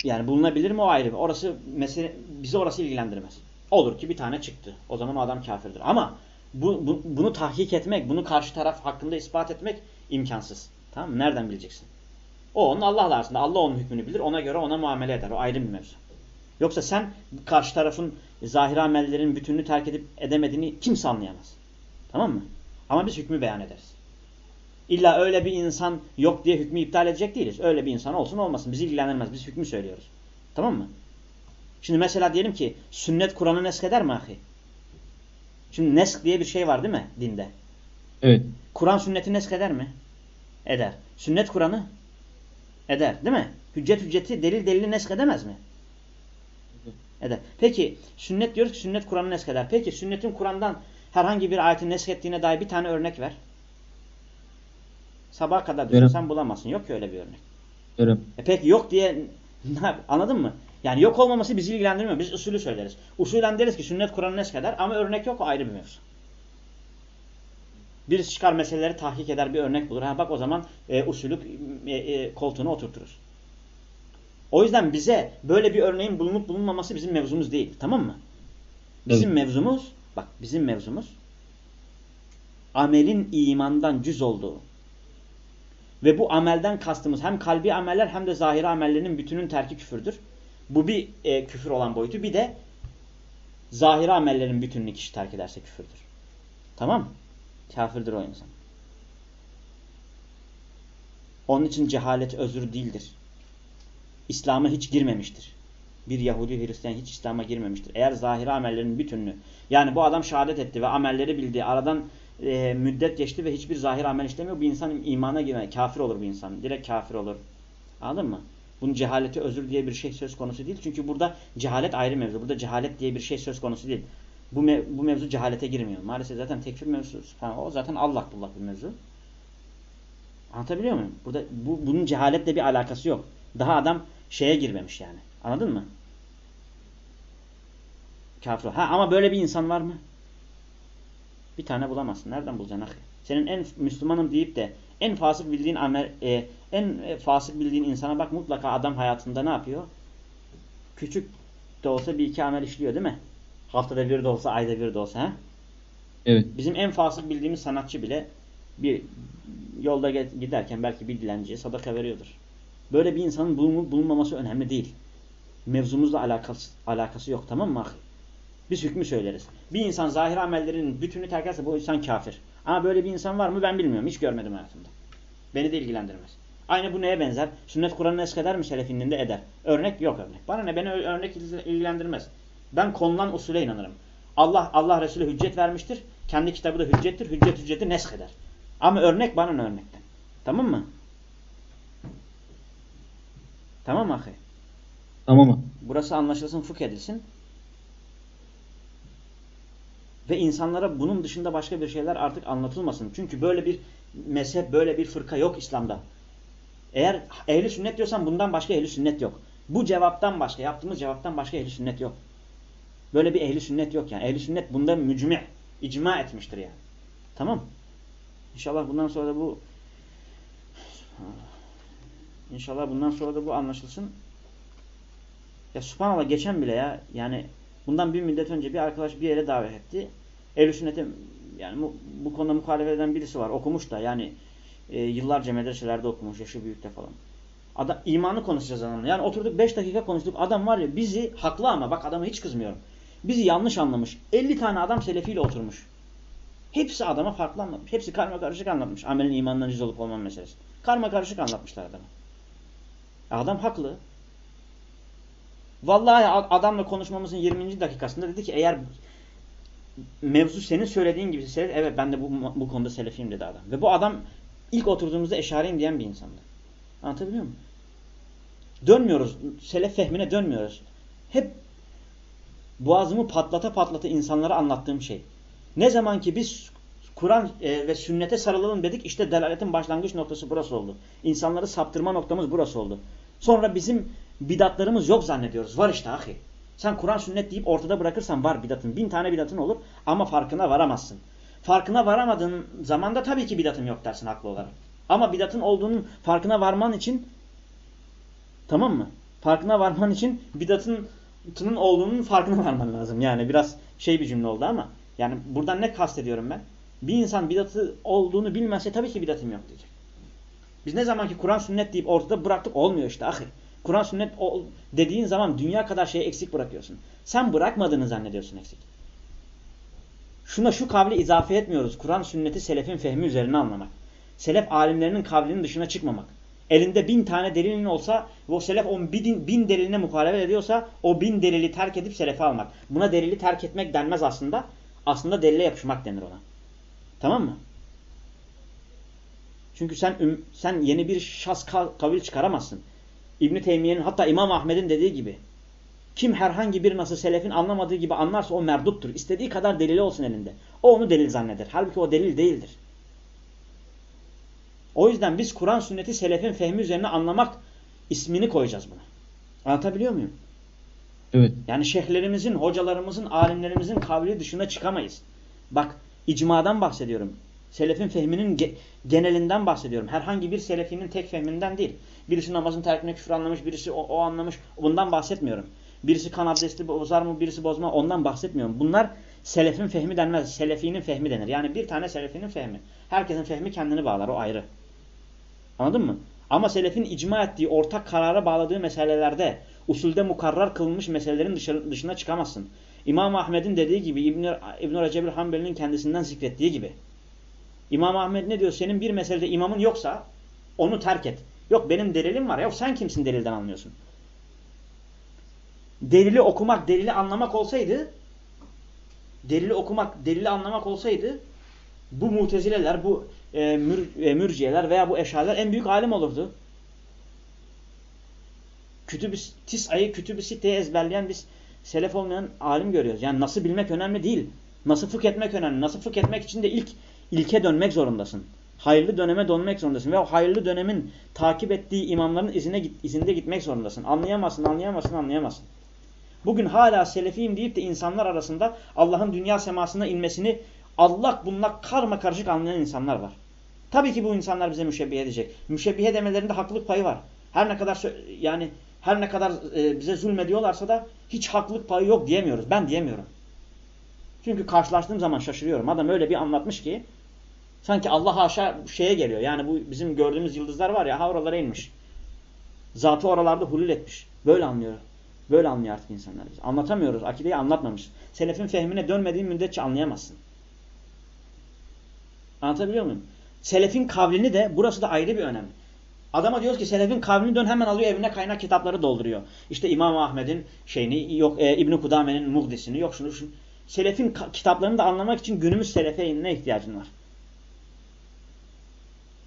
Speaker 1: yani bulunabilir mi o ayrı. Orası mesele bizi orası ilgilendirmez. Olur ki bir tane çıktı. O zaman o adam kafirdir. Ama bu, bu, bunu tahkik etmek, bunu karşı taraf hakkında ispat etmek imkansız. Tamam mı? Nereden bileceksin? O onun Allah'la arasında. Allah onun hükmünü bilir. Ona göre ona muamele eder. O ayrı bir mevzu. Yoksa sen karşı tarafın zahir amellerin bütününü terk edip edemediğini kimse anlayamaz. Tamam mı? Ama biz hükmü beyan ederiz. İlla öyle bir insan yok diye hükmü iptal edecek değiliz. Öyle bir insan olsun olmasın. Bizi ilgilendirmez. Biz hükmü söylüyoruz. Tamam mı? Şimdi mesela diyelim ki sünnet Kur'an'ı nesk eder mi ahi? Şimdi nesk diye bir şey var değil mi dinde?
Speaker 2: Evet.
Speaker 1: Kur'an sünneti nesk eder mi? Eder. Sünnet Kur'an'ı eder değil mi? Hüccet hücceti delil delili nesk edemez mi? Eder. Peki sünnet diyoruz ki sünnet Kur'an'ı nesk eder. Peki sünnetin Kur'an'dan herhangi bir ayetin nesk ettiğine dair bir tane örnek ver. Sabaha kadar düşünsen bulamazsın. Yok ki öyle bir örnek.
Speaker 2: Verim.
Speaker 1: E peki yok diye ne yap- anladın mı? Yani yok olmaması bizi ilgilendirmiyor. Biz usulü söyleriz. Usulen deriz ki sünnet Kur'an'ı nesk eder ama örnek yok o ayrı bir mevzu. Birisi çıkar meseleleri tahkik eder bir örnek bulur. Ha bak o zaman e, usulü e, e, koltuğuna oturturuz. O yüzden bize böyle bir örneğin bulunup bulunmaması bizim mevzumuz değil. Tamam mı? Bizim
Speaker 2: Evet.
Speaker 1: mevzumuz bak bizim mevzumuz amelin imandan cüz olduğu ve bu amelden kastımız hem kalbi ameller hem de zahiri amellerinin bütünün terki küfürdür. Bu bir e, küfür olan boyutu. Bir de zahiri amellerin bütününü kişi terk ederse küfürdür. Tamam mı? Kafirdir o insan. Onun için cehalet özür değildir. İslam'a hiç girmemiştir. Bir Yahudi Hristiyan hiç İslam'a girmemiştir. Eğer zahiri amellerin bütününü yani bu adam şehadet etti ve amelleri bildi. Aradan e, müddet geçti ve hiçbir zahir amel işlemiyor. Bir insan imana girme. Kafir olur bir insan. Direkt kafir olur. Anladın mı? Bunun cehaleti özür diye bir şey söz konusu değil. Çünkü burada cehalet ayrı mevzu. Burada cehalet diye bir şey söz konusu değil. Bu, mev bu mevzu cehalete girmiyor. Maalesef zaten tekfir mevzusu. falan. O zaten allak bullak bir mevzu. Anlatabiliyor muyum? Burada bu, bunun cehaletle bir alakası yok. Daha adam şeye girmemiş yani. Anladın mı? Kafir. Ha ama böyle bir insan var mı? Bir tane bulamazsın. Nereden bulacaksın? ahi? Senin en Müslümanım deyip de en fasık bildiğin amel, e, en fasık bildiğin insana bak mutlaka adam hayatında ne yapıyor? Küçük de olsa bir iki amel işliyor değil mi? Haftada bir de olsa, ayda bir de olsa. He?
Speaker 2: Evet.
Speaker 1: Bizim en fasık bildiğimiz sanatçı bile bir yolda giderken belki bir dilenciye sadaka veriyordur. Böyle bir insanın bulunup bulunmaması önemli değil. Mevzumuzla alakası, alakası yok tamam mı? Biz hükmü söyleriz. Bir insan zahir amellerinin bütünü terk ederse bu insan kafir. Ama böyle bir insan var mı ben bilmiyorum. Hiç görmedim hayatımda. Beni de ilgilendirmez. Aynı bu neye benzer? Sünnet Kur'an'ı esk eder mi şerefinin de eder. Örnek yok örnek. Bana ne? Beni örnek il- ilgilendirmez. Ben konulan usule inanırım. Allah Allah Resulü hüccet vermiştir. Kendi kitabı da hüccettir. Hüccet hücceti nesk eder. Ama örnek bana ne örnekten. Tamam mı? Tamam mı ahi?
Speaker 2: Tamam mı?
Speaker 1: Burası anlaşılsın, fıkh edilsin. Ve insanlara bunun dışında başka bir şeyler artık anlatılmasın. Çünkü böyle bir mezhep, böyle bir fırka yok İslam'da. Eğer ehli sünnet diyorsan bundan başka ehli sünnet yok. Bu cevaptan başka, yaptığımız cevaptan başka ehli sünnet yok. Böyle bir ehli sünnet yok yani. Ehli sünnet bunda mücmi, icma etmiştir yani. Tamam İnşallah bundan sonra da bu İnşallah bundan sonra da bu anlaşılsın. Ya subhanallah geçen bile ya yani bundan bir müddet önce bir arkadaş bir yere davet etti. Ehl-i sünnete yani bu, bu konuda muhalefet eden birisi var. Okumuş da yani e, yıllarca medreselerde okumuş. Yaşı büyükte falan. Adam, imanı konuşacağız adamla. Yani oturduk 5 dakika konuştuk. Adam var ya bizi haklı ama bak adamı hiç kızmıyorum. Bizi yanlış anlamış. 50 tane adam selefiyle oturmuş. Hepsi adama farklı anlatmış. Hepsi karma karışık anlatmış. Amelin imandan cüz olup olmam meselesi. Karma karışık anlatmışlar adama. Adam haklı. Vallahi adamla konuşmamızın 20. dakikasında dedi ki eğer mevzu senin söylediğin gibi selef, evet ben de bu, bu konuda selefiyim dedi adam. Ve bu adam ilk oturduğumuzda eşareyim diyen bir insandı. Anlatabiliyor muyum? Dönmüyoruz. Selef fehmine dönmüyoruz. Hep boğazımı patlata patlata insanlara anlattığım şey. Ne zaman ki biz Kur'an e, ve sünnete sarılalım dedik işte delaletin başlangıç noktası burası oldu. İnsanları saptırma noktamız burası oldu. Sonra bizim bidatlarımız yok zannediyoruz. Var işte ahi. Sen Kur'an sünnet deyip ortada bırakırsan var bidatın. Bin tane bidatın olur ama farkına varamazsın. Farkına varamadığın zaman da tabii ki bidatın yok dersin haklı olarak. Ama bidatın olduğunun farkına varman için tamam mı? Farkına varman için bidatın olduğunun farkına varman lazım. Yani biraz şey bir cümle oldu ama yani buradan ne kastediyorum ben? Bir insan bidatı olduğunu bilmezse tabii ki bidatım yok diyecek. Biz ne zaman ki Kur'an sünnet deyip ortada bıraktık olmuyor işte ahir. Kur'an sünnet dediğin zaman dünya kadar şeyi eksik bırakıyorsun. Sen bırakmadığını zannediyorsun eksik. Şuna şu kavli izafe etmiyoruz. Kur'an sünneti selefin fehmi üzerine anlamak. Selef alimlerinin kavlinin dışına çıkmamak. Elinde bin tane delilin olsa ve o selef on bin, bin deliline muhalefet ediyorsa o bin delili terk edip selefe almak. Buna delili terk etmek denmez aslında. Aslında delile yapışmak denir ona. Tamam mı? Çünkü sen sen yeni bir şas kavil çıkaramazsın. İbn Teymiye'nin hatta İmam Ahmed'in dediği gibi kim herhangi bir nasıl selefin anlamadığı gibi anlarsa o merduttur. İstediği kadar delili olsun elinde. O onu delil zanneder. Halbuki o delil değildir. O yüzden biz Kur'an sünneti selefin fehmi üzerine anlamak ismini koyacağız buna. Anlatabiliyor muyum?
Speaker 2: Evet.
Speaker 1: Yani şeyhlerimizin, hocalarımızın, alimlerimizin kavli dışına çıkamayız. Bak icmadan bahsediyorum. Selefin fehminin ge genelinden bahsediyorum. Herhangi bir selefinin tek fehminden değil. Birisi namazın terkine küfür anlamış, birisi o, o anlamış. Bundan bahsetmiyorum. Birisi kan abdesti bozar mı, birisi bozma ondan bahsetmiyorum. Bunlar selefin fehmi denmez. Selefinin fehmi denir. Yani bir tane selefinin fehmi. Herkesin fehmi kendini bağlar. O ayrı. Anladın mı? Ama selefin icma ettiği, ortak karara bağladığı meselelerde usulde mukarrar kılınmış meselelerin dışına çıkamazsın. İmam Ahmed'in dediği gibi İbn-i İbn Recep Hanbeli'nin kendisinden zikrettiği gibi. İmam Ahmed ne diyor? Senin bir meselede imamın yoksa onu terk et. Yok benim delilim var. Ya sen kimsin delilden anlıyorsun? Delili okumak, delili anlamak olsaydı delili okumak, delili anlamak olsaydı bu mutezileler, bu e, mür, e, mürciyeler veya bu eşareler en büyük alim olurdu. Kütüb-i Tis'a'yı Kütüb-i ezberleyen biz selef olmayan alim görüyoruz. Yani nasıl bilmek önemli değil. Nasıl fıkh önemli. Nasıl fıkh için de ilk ilke dönmek zorundasın. Hayırlı döneme dönmek zorundasın. Ve o hayırlı dönemin takip ettiği imamların izine izinde gitmek zorundasın. Anlayamazsın, anlayamazsın, anlayamazsın. Bugün hala selefiyim deyip de insanlar arasında Allah'ın dünya semasına inmesini Allah bunlar karma karışık anlayan insanlar var. Tabii ki bu insanlar bize müşebbihe edecek. Müşebbihe demelerinde haklılık payı var. Her ne kadar yani her ne kadar e, bize zulmediyorlarsa da hiç haklılık payı yok diyemiyoruz. Ben diyemiyorum. Çünkü karşılaştığım zaman şaşırıyorum. Adam öyle bir anlatmış ki sanki Allah haşa şeye geliyor. Yani bu bizim gördüğümüz yıldızlar var ya ha oralara inmiş. Zatı oralarda hulul etmiş. Böyle anlıyor. Böyle anlıyor artık insanlar biz. Anlatamıyoruz. Akideyi anlatmamış. Selefin fehmine dönmediğin müddetçe anlayamazsın. Anlatabiliyor muyum? Selefin kavlini de burası da ayrı bir önem. Adama diyoruz ki selefin kavlini dön hemen alıyor evine kaynak kitapları dolduruyor. İşte İmam Ahmed'in şeyini yok e, İbn Kudame'nin muhdisini yok şunu şunu. Selefin kitaplarını da anlamak için günümüz selefe ne ihtiyacın var?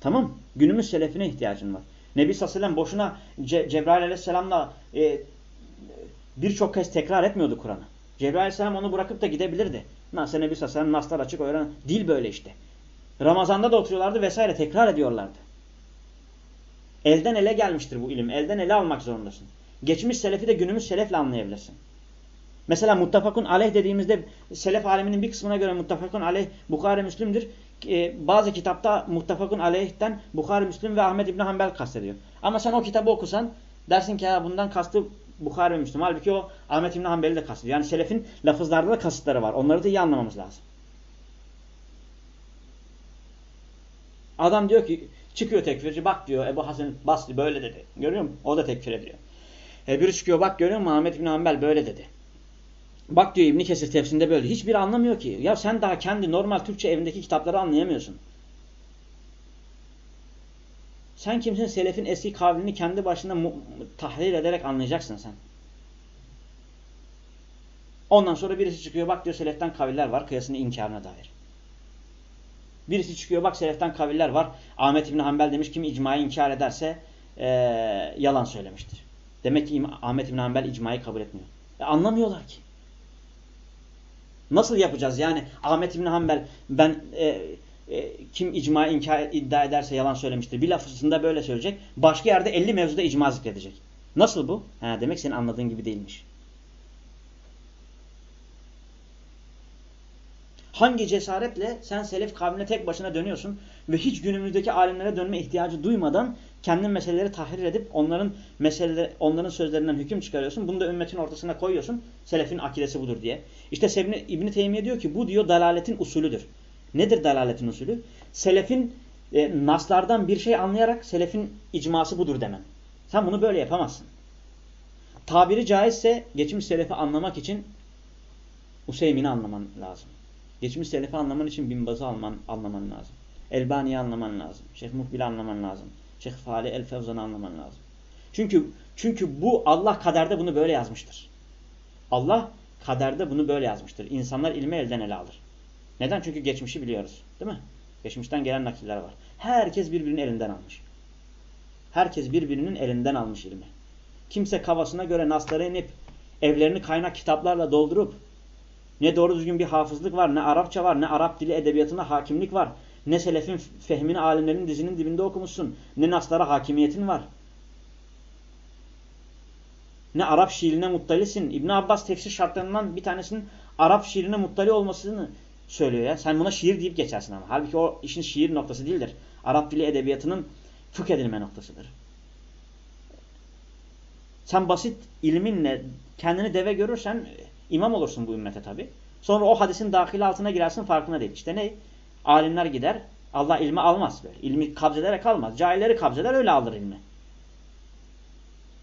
Speaker 1: Tamam Günümüz selefine ihtiyacın var. Nebi Sallallahu boşuna Ce Cebrail Aleyhisselam'la e, birçok kez tekrar etmiyordu Kur'an'ı. Cebrail Aleyhisselam onu bırakıp da gidebilirdi. Nasıl Nebi Sallallahu Naslar açık öğren. Dil böyle işte. Ramazanda da oturuyorlardı vesaire tekrar ediyorlardı. Elden ele gelmiştir bu ilim. Elden ele almak zorundasın. Geçmiş selefi de günümüz selefle anlayabilirsin. Mesela muttafakun aleyh dediğimizde selef aleminin bir kısmına göre muttafakun aleyh Bukhari Müslim'dir. Ee, bazı kitapta muttafakun aleyhten Bukhari Müslim ve Ahmet İbni Hanbel kastediyor. Ama sen o kitabı okusan dersin ki ya bundan kastı Bukhari ve Müslim. Halbuki o Ahmet İbni Hanbel'i de kastediyor. Yani selefin lafızlarda da kasıtları var. Onları da iyi anlamamız lazım. Adam diyor ki çıkıyor tekfirci bak diyor Ebu Hasan Basri böyle dedi. Görüyor musun? O da tekfir ediyor. E biri çıkıyor bak görüyor musun Ahmet İbni Hanbel böyle dedi. Bak diyor İbni Kesir tefsirinde böyle. Hiçbir anlamıyor ki. Ya sen daha kendi normal Türkçe evindeki kitapları anlayamıyorsun. Sen kimsin? Selefin eski kavlini kendi başına tahlil ederek anlayacaksın sen. Ondan sonra birisi çıkıyor bak diyor seleften kaviller var kıyasının inkarına dair. Birisi çıkıyor bak seleften kaviller var. Ahmet İbni Hanbel demiş kim icmayı inkar ederse ee, yalan söylemiştir. Demek ki Ahmet İbni Hanbel icmayı kabul etmiyor. E, anlamıyorlar ki. Nasıl yapacağız? Yani Ahmet İbni Hanbel ben e, e, kim icma inkar iddia ederse yalan söylemiştir. Bir lafısında böyle söyleyecek. Başka yerde 50 mevzuda icma zikredecek. Nasıl bu? Ha, demek senin anladığın gibi değilmiş. Hangi cesaretle sen selef kavmine tek başına dönüyorsun ve hiç günümüzdeki alimlere dönme ihtiyacı duymadan kendin meseleleri tahrir edip onların meseleleri, onların sözlerinden hüküm çıkarıyorsun. Bunu da ümmetin ortasına koyuyorsun. Selefin akidesi budur diye. İşte Sebni, İbn Teymiye diyor ki bu diyor dalaletin usulüdür. Nedir dalaletin usulü? Selefin e, naslardan bir şey anlayarak selefin icması budur demen. Sen bunu böyle yapamazsın. Tabiri caizse geçmiş selefi anlamak için Useymin'i anlaman lazım. Geçmiş selefi anlaman için Binbaz'ı anlaman, anlaman lazım. Elbani'yi anlaman lazım. Şeyh Muhbil'i anlaman lazım. Şeyh Fali El Fevzan'ı anlaman lazım. Çünkü çünkü bu Allah kaderde bunu böyle yazmıştır. Allah kaderde bunu böyle yazmıştır. İnsanlar ilmi elden ele alır. Neden? Çünkü geçmişi biliyoruz. Değil mi? Geçmişten gelen nakiller var. Herkes birbirinin elinden almış. Herkes birbirinin elinden almış ilmi. Kimse kafasına göre naslara inip evlerini kaynak kitaplarla doldurup ne doğru düzgün bir hafızlık var, ne Arapça var, ne Arap dili edebiyatına hakimlik var. Ne selefin fehmini alimlerin dizinin dibinde okumuşsun. Ne naslara hakimiyetin var. Ne Arap şiirine muttalisin. İbn Abbas tefsir şartlarından bir tanesinin Arap şiirine muttali olmasını söylüyor ya. Sen buna şiir deyip geçersin ama. Halbuki o işin şiir noktası değildir. Arap dili edebiyatının fıkh edilme noktasıdır. Sen basit ilminle kendini deve görürsen imam olursun bu ümmete tabi. Sonra o hadisin dahil altına girersin farkına değil. İşte ne? Alimler gider. Allah ilmi almaz böyle. İlmi kabzederek almaz. Cahilleri kabzeder öyle alır ilmi.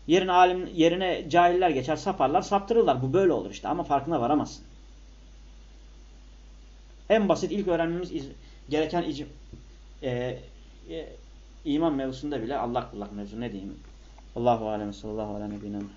Speaker 1: Yerine alim yerine cahiller geçer, saparlar, saptırırlar. Bu böyle olur işte ama farkına varamazsın. En basit ilk öğrenmemiz gereken icim, e, e, iman mevzusunda bile Allah kullak mevzu ne diyeyim? Allahu alem sallallahu aleyhi ve sellem